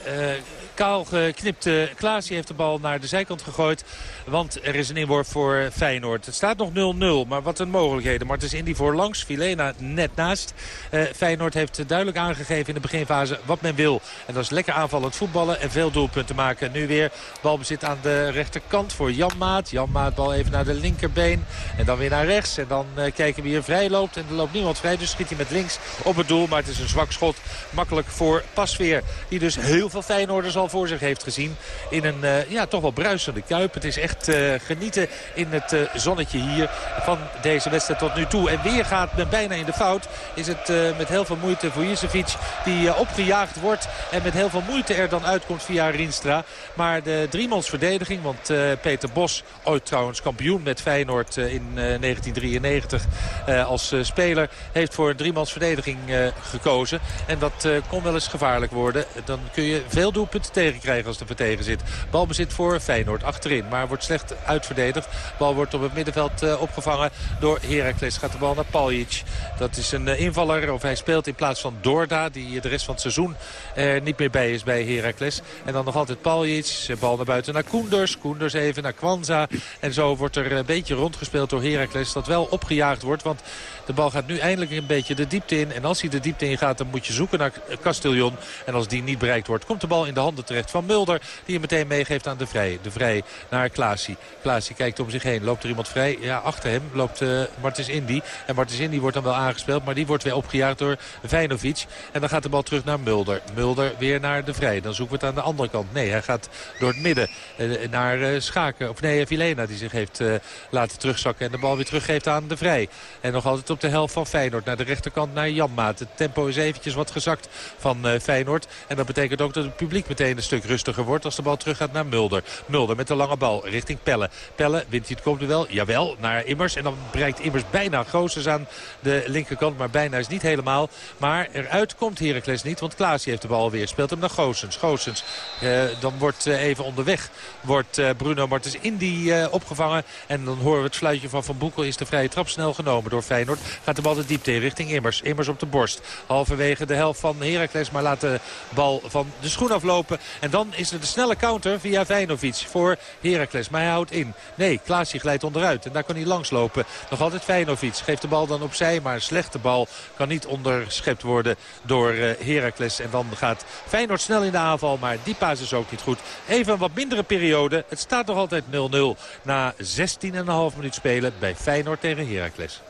kaal geknipte Klaasie heeft de bal naar de zijkant gegooid. Want er is een inworp voor Feyenoord. Het staat nog 0-0, maar wat een mogelijkheden. Maar is Indy voorlangs, Filena net naast. Uh, Feyenoord heeft duidelijk aangegeven in de beginfase wat men wil. En dat is lekker aanvallend voetballen en veel doelpunten maken. Nu weer balbezit aan de rechterkant voor Jan Maat. Jan Maat bal even naar de linkerbeen. En dan weer naar rechts. En dan uh, kijken wie er vrij loopt. En er loopt niemand vrij, dus schiet hij met links op het doel. Maar het is een zwak schot. Makkelijk voor Pasveer. Die dus heel veel Feyenoorders al voor zich heeft gezien. In een uh, ja, toch wel bruisende kuip. Het is echt uh, genieten in het uh, zonnetje hier van deze wedstrijd tot nu toe. En weer gaat men bijna in de fout. Is het met heel veel moeite voor Jusevic die opgejaagd wordt. En met heel veel moeite er dan uitkomt via Rienstra. Maar de driemans verdediging. Want Peter Bos, ooit trouwens kampioen met Feyenoord in 1993 als speler. Heeft voor een driemans verdediging gekozen. En dat kon wel eens gevaarlijk worden. Dan kun je veel doelpunten tegenkrijgen als er voor tegen zit. Balbezit voor Feyenoord achterin. Maar wordt slecht uitverdedigd. Bal wordt op het middenveld uh, opgevangen door Heracles. Gaat de bal naar Paljic. Dat is een uh, invaller. Of hij speelt in plaats van Dorda. Die de rest van het seizoen er niet meer bij is bij Heracles. En dan nog altijd Paljic. Bal naar buiten naar Koenders. Koenders even naar Kwanza. En zo wordt er een beetje rondgespeeld door Heracles. Dat wel opgejaagd wordt. Want de bal gaat nu eindelijk een beetje de diepte in. En als hij de diepte in gaat, dan moet je zoeken naar Castellon. En als die niet bereikt wordt, komt de bal in de handen terecht van Mulder. Die hem meteen meegeeft aan de Vrij. De Vrij naar Klaasie. Klaasie kijkt om zich heen. Loopt er iemand vrij? Ja, achter hem loopt uh, Martens Indy. En Martens Indy wordt dan wel aangespeeld. Maar die wordt weer opgejaagd door Vijnovic. En dan gaat de bal terug naar Mulder. Mulder weer naar de Vrij. Dan zoeken we het aan de andere kant. Nee, hij gaat door het midden uh, naar uh, Schaken. Of nee, Vilena die zich heeft laten terugzakken. En de bal weer teruggeeft aan de Vrij. En nog altijd op de helft van Feyenoord. Naar de rechterkant naar Janmaat. Het tempo is eventjes wat gezakt van Feyenoord. En dat betekent ook dat het publiek meteen een stuk rustiger wordt als de bal terug gaat naar Mulder. Mulder met de lange bal richting Pelle. Pelle wint hij het komt wel. Jawel, naar Immers. En dan bereikt Immers bijna Goossens aan de linkerkant. Maar bijna is niet helemaal. Maar eruit komt Heracles niet. Want Klaas heeft de bal weer. Speelt hem naar Goossens. Goossens. Uh, dan wordt uh, even onderweg wordt uh, Bruno Martens Indy opgevangen. En dan horen we het fluitje van Van Boekel. Is de vrije trap snel genomen door Feyenoord. Gaat de bal de diepte in richting Immers. Immers op de borst. Halverwege de helft van Heracles. Maar laat de bal van de schoen aflopen. En dan is er de snelle counter via Vijnovic voor Heracles. Maar hij houdt in. Nee, Klaasje glijdt onderuit. En daar kan hij langslopen. Nog altijd Vijnovic. Geeft de bal dan opzij. Maar een slechte bal kan niet onderschept worden door uh, Heracles. En dan gaat Feyenoord snel in de aanval. Maar die paas is ook niet goed. Even een wat mindere periode. Het staat nog altijd 0-0 na 16,5 minuut spelen bij Feyenoord tegen Heracles.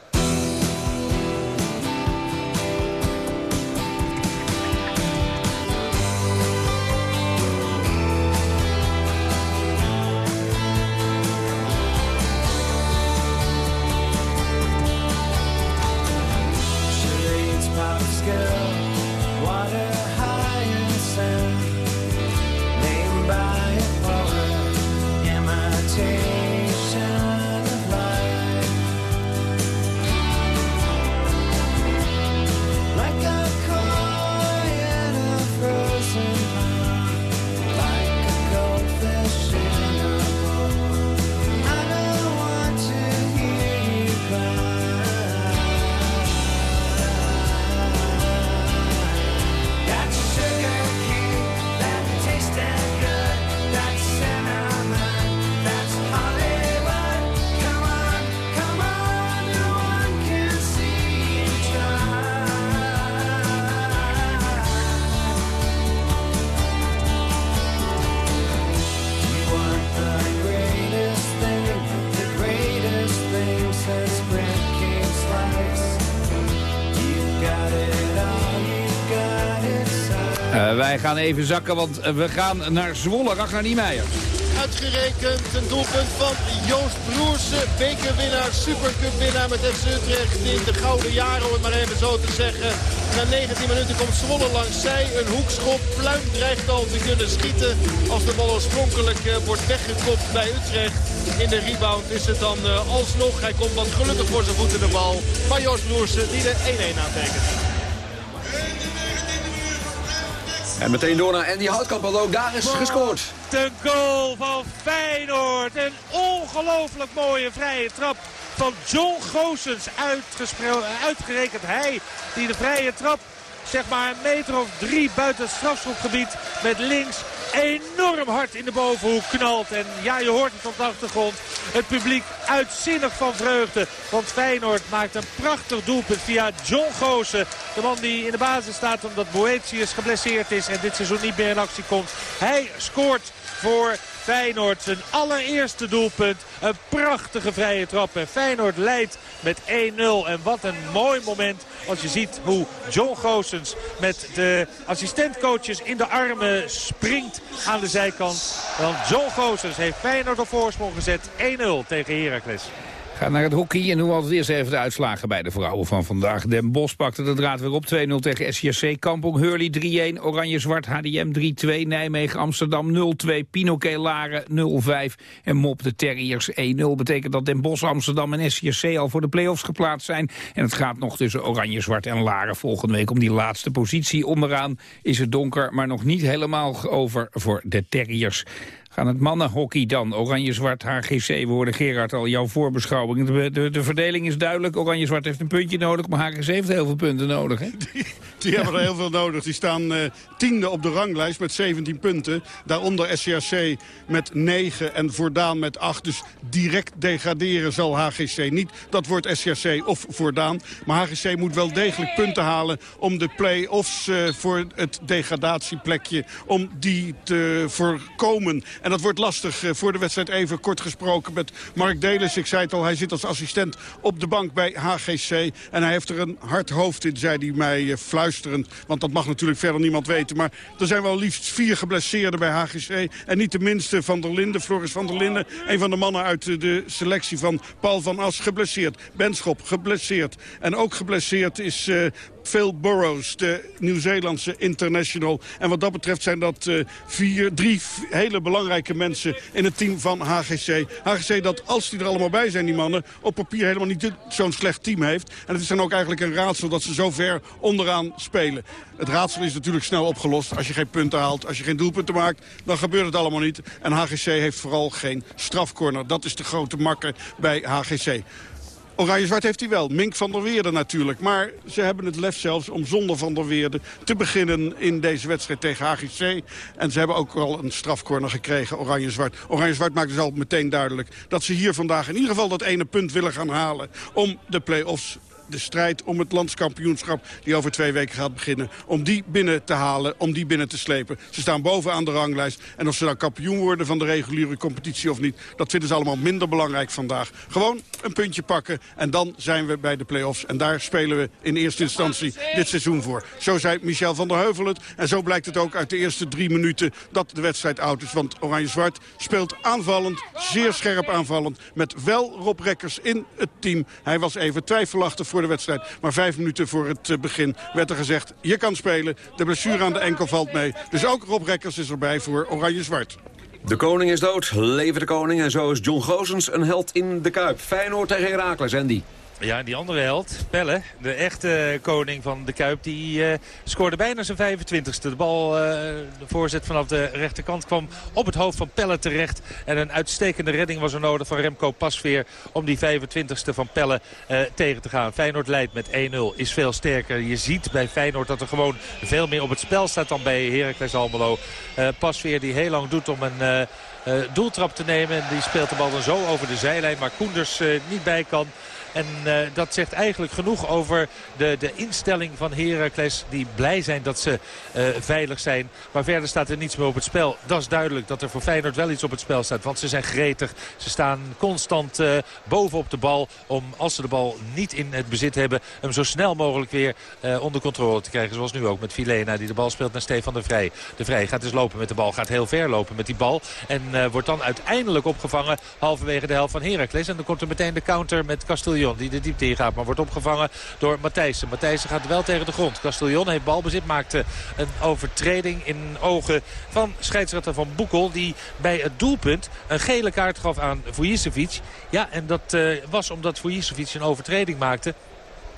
Gaan even zakken, want we gaan naar Zwolle. Ragnar Niemeyer. Uitgerekend een doelpunt van Joost Broersen. Bekerwinnaar, supercupwinnaar met FC Utrecht in de gouden jaren, om het maar even zo te zeggen. Na 19 minuten komt Zwolle langs zij. Een hoekschop. Pluim dreigt al te kunnen schieten. Als de bal oorspronkelijk uh, wordt weggekopt bij Utrecht. In de rebound is het dan uh, alsnog. Hij komt wat gelukkig voor zijn voeten de bal. Maar Joost Broersen die de 1-1 aantekent. En meteen door naar Andy Houtkamp, want ook daar is gescoord. De goal van Feyenoord. Een ongelooflijk mooie vrije trap van John Goossens. Uitgerekend hij die de vrije trap zeg maar een meter of drie buiten het strafschopgebied met links enorm hard in de bovenhoek knalt. En ja, je hoort het op de achtergrond. Het publiek uitzinnig van vreugde. Want Feyenoord maakt een prachtig doelpunt via John Goosen. De man die in de basis staat omdat Boetius geblesseerd is en dit seizoen niet meer in actie komt. Hij scoort voor Feyenoord zijn allereerste doelpunt. Een prachtige vrije trap. En Feyenoord leidt met 1-0. En wat een mooi moment als je ziet hoe John Goossens met de assistentcoaches in de armen springt aan de zijkant. Want John Goossens heeft Feyenoord op voorsprong gezet. 1-0 tegen Heracles. Ga naar het hockey en hoe altijd eerst even de uitslagen bij de vrouwen van vandaag. Den Bos pakte de draad weer op 2-0 tegen SJC. Kampong Hurley 3-1, Oranje-Zwart HDM 3-2, Nijmegen Amsterdam 0-2, Pinoquet Laren 0-5 en Mop de Terriers 1-0. Betekent dat Den Bos, Amsterdam en SJC al voor de play-offs geplaatst zijn. En het gaat nog tussen Oranje-Zwart en Laren volgende week om die laatste positie. Onderaan is het donker, maar nog niet helemaal over voor de Terriers. Gaan het mannenhockey dan? Oranje-zwart HGC. We hoorden Gerard al jouw voorbeschouwing. De, de, de verdeling is duidelijk. Oranje-zwart heeft een puntje nodig, maar HGC heeft heel veel punten nodig. Hè? <laughs> Die, hebben er heel veel nodig. Die staan uh, tiende op de ranglijst met 17 punten. Daaronder SCRC met 9 en Voordaan met 8. Dus direct degraderen zal HGC niet. Dat wordt SCRC of Voordaan. Maar HGC moet wel degelijk punten halen om de play-offs uh, voor het degradatieplekje... om die te voorkomen. En dat wordt lastig uh, voor de wedstrijd even kort gesproken met Mark Delis. Ik zei het al, hij zit als assistent op de bank bij HGC. En hij heeft er een hard hoofd in, zei hij mij uh, fluisterend. Want dat mag natuurlijk verder niemand weten. Maar er zijn wel liefst vier geblesseerden bij HGC. En niet de minste Van der Linden, Floris van der Linden. Een van de mannen uit de selectie van Paul van As geblesseerd. Benschop geblesseerd. En ook geblesseerd is uh, Phil Burrows, de Nieuw-Zeelandse international. En wat dat betreft zijn dat uh, vier, drie hele belangrijke mensen in het team van HGC. HGC dat, als die er allemaal bij zijn, die mannen, op papier helemaal niet zo'n slecht team heeft. En het is dan ook eigenlijk een raadsel dat ze zo ver onderaan spelen. Het raadsel is natuurlijk snel opgelost. Als je geen punten haalt, als je geen doelpunten maakt, dan gebeurt het allemaal niet. En HGC heeft vooral geen strafcorner. Dat is de grote makker bij HGC. Oranje-zwart heeft hij wel. Mink van der Weerde natuurlijk. Maar ze hebben het lef zelfs om zonder van der Weerde te beginnen in deze wedstrijd tegen HGC. En ze hebben ook al een strafcorner gekregen, Oranje-zwart. Oranje-zwart maakt dus al meteen duidelijk dat ze hier vandaag in ieder geval dat ene punt willen gaan halen om de play-offs de strijd om het landskampioenschap die over twee weken gaat beginnen. Om die binnen te halen, om die binnen te slepen. Ze staan bovenaan de ranglijst. En of ze dan kampioen worden van de reguliere competitie of niet... dat vinden ze allemaal minder belangrijk vandaag. Gewoon een puntje pakken en dan zijn we bij de play-offs. En daar spelen we in eerste instantie dit seizoen voor. Zo zei Michel van der Heuvel het. En zo blijkt het ook uit de eerste drie minuten dat de wedstrijd oud is. Want Oranje-Zwart speelt aanvallend, zeer scherp aanvallend... met wel Rob Rekkers in het team. Hij was even twijfelachtig voor de wedstrijd. Maar vijf minuten voor het begin werd er gezegd... je kan spelen, de blessure aan de enkel valt mee. Dus ook Rob Rekkers is erbij voor Oranje-Zwart. De koning is dood, leven de koning. En zo is John Gozens een held in de Kuip. Feyenoord tegen Heracles, Andy. Ja, die andere held, Pelle, de echte koning van de Kuip, die uh, scoorde bijna zijn 25ste. De bal, uh, de voorzet vanaf de rechterkant kwam op het hoofd van Pelle terecht. En een uitstekende redding was er nodig van Remco Pasveer om die 25ste van Pelle tegen te gaan. Feyenoord leidt met 1-0, is veel sterker. Je ziet bij Feyenoord dat er gewoon veel meer op het spel staat dan bij Heracles Almelo. Pasveer die heel lang doet om een... Doeltrap te nemen. En die speelt de bal dan zo over de zijlijn. Maar Koenders niet bij kan. En uh, dat zegt eigenlijk genoeg over de, de instelling van Heracles. Die blij zijn dat ze uh, veilig zijn. Maar verder staat er niets meer op het spel. Dat is duidelijk dat er voor Feyenoord wel iets op het spel staat. Want ze zijn gretig. Ze staan constant uh, bovenop de bal. Om als ze de bal niet in het bezit hebben. Hem zo snel mogelijk weer onder controle te krijgen. Zoals nu ook met Filena die de bal speelt naar Stefan de Vrij. De Vrij gaat dus lopen met de bal. Gaat heel ver lopen met die bal. En wordt dan uiteindelijk opgevangen halverwege de helft van Heracles. En dan komt er meteen de counter met Die de diepte ingaat. Maar wordt opgevangen door Matthijssen. Matthijssen gaat wel tegen de grond. Castellon heeft balbezit. Maakte een overtreding in ogen van scheidsrechter van Boekel. Die bij het doelpunt een gele kaart gaf aan Vujicevic. Ja, en dat uh, was omdat Vujicevic een overtreding maakte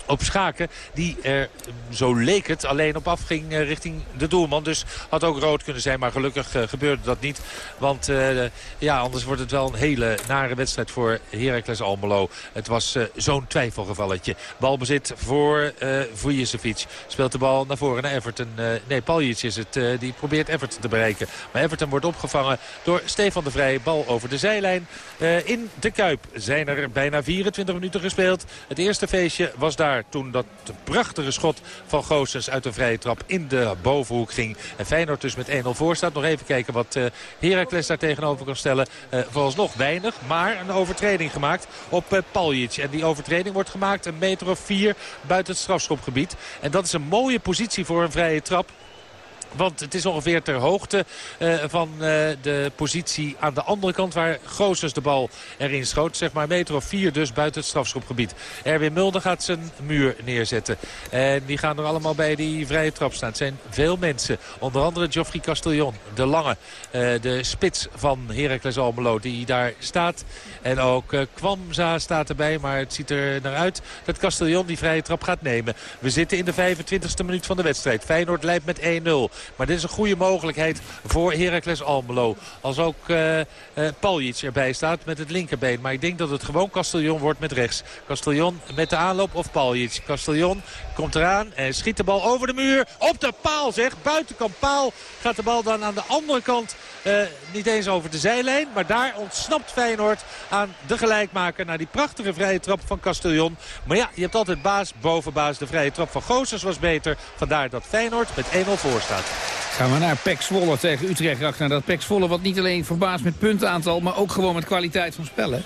op Schaken. Die er, zo leek het, alleen op afging uh, richting de doelman. Dus had ook rood kunnen zijn, maar gelukkig uh, gebeurde dat niet. Want ja, anders wordt het wel een hele nare wedstrijd voor Heracles Almelo. Het was zo'n twijfelgevalletje. Balbezit voor uh, Vujicevic. Speelt de bal naar voren naar Everton. nee, Paljic is het. die probeert Everton te bereiken. Maar Everton wordt opgevangen door Stefan de Vrij. Bal over de zijlijn. in de Kuip zijn er bijna 24 minuten gespeeld. Het eerste feestje was daar toen dat prachtige schot van Goossens uit een vrije trap in de bovenhoek ging. En Feyenoord dus met 1-0 voor staat. Nog even kijken wat uh, Heracles daar tegenover kan stellen. Uh, vooralsnog weinig, maar een overtreding gemaakt op uh, Paljic. En die overtreding wordt gemaakt een meter of vier buiten het strafschopgebied. En dat is een mooie positie voor een vrije trap. Want het is ongeveer ter hoogte uh, van uh, de positie aan de andere kant... waar Goossens de bal erin schoot. Zeg maar een meter of vier dus buiten het strafschopgebied. Erwin Mulder gaat zijn muur neerzetten. En die gaan er allemaal bij die vrije trap staan. Het zijn veel mensen. Onder andere Geoffrey Castellon, de lange. Uh, de spits van Heracles Almelo die daar staat. En ook Kwamza staat erbij. Maar het ziet er naar uit dat Castellon die vrije trap gaat nemen. We zitten in de 25e minuut van de wedstrijd. Feyenoord leidt met 1-0. Maar dit is een goede mogelijkheid voor Heracles Almelo. Als ook uh, Paljic erbij staat met het linkerbeen. Maar ik denk dat het gewoon Castellon wordt met rechts. Castellon met de aanloop of Paljic. Castellon komt eraan en schiet de bal over de muur. Op de paal zeg. Buitenkant paal gaat de bal dan aan de andere kant. Uh, niet eens over de zijlijn. Maar daar ontsnapt Feyenoord aan de gelijkmaker. Naar die prachtige vrije trap van Castellon. Maar ja, je hebt altijd baas boven baas. De vrije trap van Goossens was beter. Vandaar dat Feyenoord met 1-0 voor staat. Gaan we naar Pek Zwolle tegen Utrecht. Naar dat Pek Zwolle wat niet alleen verbaast met puntenaantal... maar ook gewoon met kwaliteit van spellen.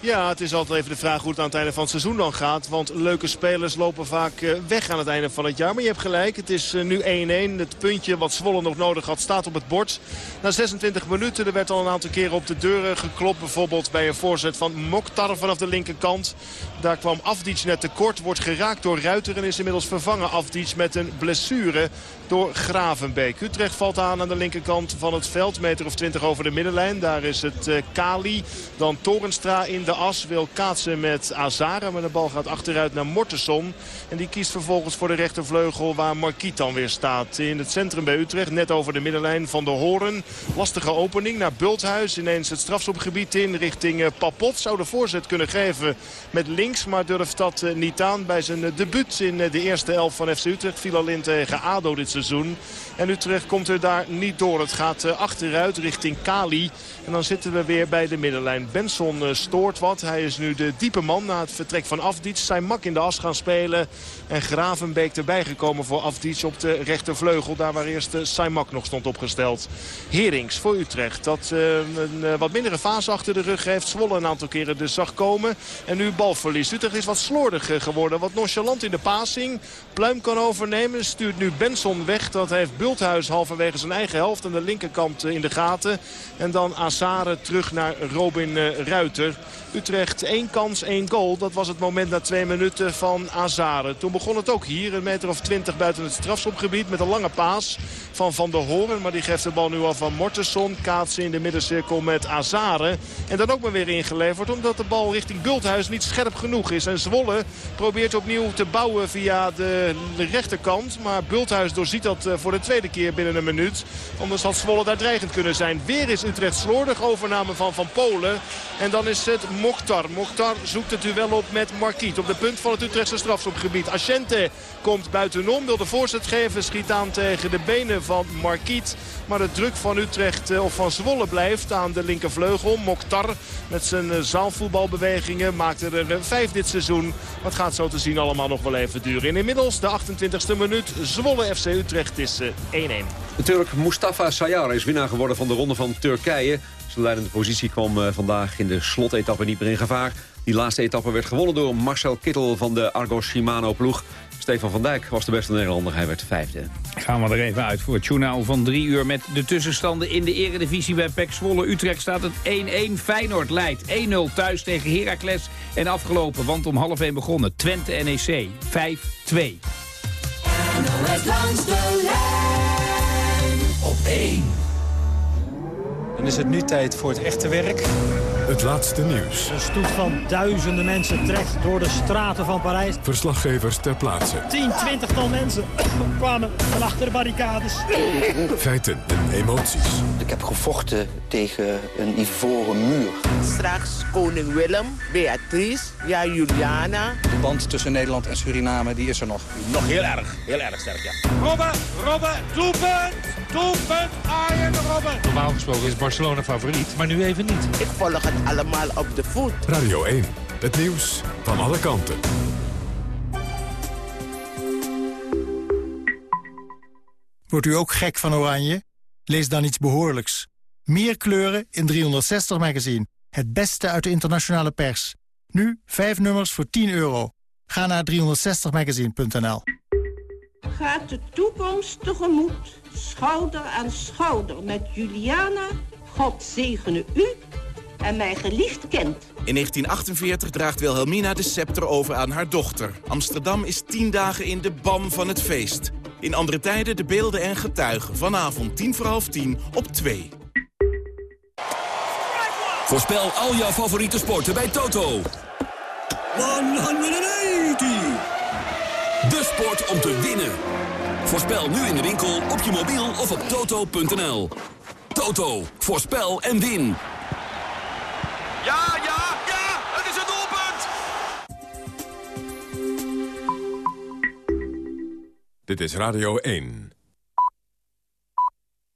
Ja, het is altijd even de vraag hoe het aan het einde van het seizoen dan gaat. Want leuke spelers lopen vaak eh, weg aan het einde van het jaar. Maar je hebt gelijk, het is eh, nu 1-1. Het puntje wat Zwolle nog nodig had staat op het bord. Na 26 minuten, er werd al een aantal keren op de deuren geklopt. Bijvoorbeeld bij een voorzet van Mokhtar vanaf de linkerkant. Daar kwam Afdic net tekort, wordt geraakt door Ruiter en is inmiddels vervangen Afdic met een blessure door Gravenbeek. Utrecht valt aan aan de linkerkant van het veld. Meter of 20 over de middenlijn. Daar is het uh, Kali. Dan Torenstra in de as. Wil kaatsen met Azara. Maar de bal gaat achteruit naar Mortenson. En die kiest vervolgens voor de rechtervleugel waar Marquiet dan weer staat. In het centrum bij Utrecht. Net over de middenlijn van de Horen. Lastige opening naar Bulthuis. Ineens het strafschopgebied in richting uh, Papot. Zou de voorzet kunnen geven met links. Maar durft dat uh, niet aan bij zijn debuut in de eerste elf van FC Utrecht. Viel al in tegen ADO dit seizoen. En Utrecht komt er daar niet door. Het gaat uh, achteruit richting Kali. En dan zitten we weer bij de middenlijn. Benson uh, stoort wat. Hij is nu de diepe man na het vertrek van Afdic. Zijn mak in de as gaan spelen. En Gravenbeek erbij gekomen voor Afdic op de rechtervleugel. Daar waar eerst uh, Saimak nog stond opgesteld. Herings voor Utrecht. Dat een wat mindere fase achter de rug heeft. Zwolle een aantal keren dus zag komen. En nu balverlies. Utrecht is wat slordig geworden. Wat nonchalant in de passing. Pluim kan overnemen. Stuurt nu Benson weg. Dat heeft Bulthuis halverwege zijn eigen helft aan de linkerkant in de gaten. En dan Azare terug naar Robin Ruiter. Utrecht één kans, één goal. Dat was het moment na twee minuten van Azare. Toen begon het ook hier. Een meter of twintig buiten het strafschopgebied met een lange paas van Van der Hoorn. Maar die geeft de bal nu al van Mortenson. Kaatsen in de middencirkel met Azare. En dan ook maar weer ingeleverd omdat de bal richting Bulthuis niet scherp genoeg is. En Zwolle probeert opnieuw te bouwen via de rechterkant. Maar Bulthuis doorziet dat voor de tweede keer binnen een minuut. Anders had Zwolle daar dreigend kunnen zijn. Weer is Utrecht slordig. Overname van Van Polen. En dan is het Mokhtar. Mokhtar zoekt het duel op met Marquiet. Op de punt van het Utrechtse strafschopgebied. Ascente komt buitenom. Wil de voorzet geven. Schiet aan tegen de benen van Marquiet. Maar de druk van Utrecht of van Zwolle blijft aan de linkervleugel. Mokhtar met zijn zaalvoetbalbewegingen maakt er een vijf dit seizoen. Wat gaat zo te zien allemaal nog wel even duren. En inmiddels de 28e minuut. Zwolle FC Utrecht is 1-1. De Turk Mustafa Sayar is winnaar geworden van de ronde van Turkije. Zijn leidende positie kwam uh, vandaag in de slotetappe niet meer in gevaar. Die laatste etappe werd gewonnen door Marcel Kittel van de Argos Shimano ploeg. Stefan van Dijk was de beste Nederlander, hij werd vijfde. Gaan we er even uit voor het journaal van drie uur... met de tussenstanden in de eredivisie bij PEC Zwolle. Utrecht staat het 1-1, Feyenoord leidt 1-0 thuis tegen Heracles. En afgelopen, want om half 1 begonnen, Twente NEC 5-2. NOS langs de lijn op 1. Dan is het nu tijd voor het echte werk. Het laatste nieuws. Een stoet van duizenden mensen trekt door de straten van Parijs. Verslaggevers ter plaatse. 10, 20 tal mensen <clears throat> kwamen van achter de barricades. <clears throat> Feiten en emoties. Ik heb gevochten tegen een ivoren muur. Straks koning Willem, Beatrice, ja Juliana. De band tussen Nederland en Suriname die is er nog. Nog heel erg, heel erg sterk, ja. Robben, Robben, doelpunt! Doelpunt, Arjen Robben! Normaal gesproken is Barcelona favoriet, maar nu even niet. Ik volg het allemaal op de voet. Radio 1. Het nieuws van alle kanten. Wordt u ook gek van oranje? Lees dan iets behoorlijks. Meer kleuren in 360 magazine. Het beste uit de internationale pers. Nu 5 nummers voor 10 euro. Ga naar 360magazine.nl. Gaat de toekomst tegemoet, schouder aan schouder met Juliana. God zegene u en mijn geliefd kind. In 1948 draagt Wilhelmina de scepter over aan haar dochter. Amsterdam is tien dagen in de bam van het feest. In andere tijden de beelden en getuigen. Vanavond tien voor half tien op 2. Voorspel al jouw favoriete sporten bij Toto. 180! De sport om te winnen. Voorspel nu in de winkel, op je mobiel of op toto.nl. Toto, voorspel en win. Ja, ja, ja! Het is een doelpunt! Dit is Radio 1.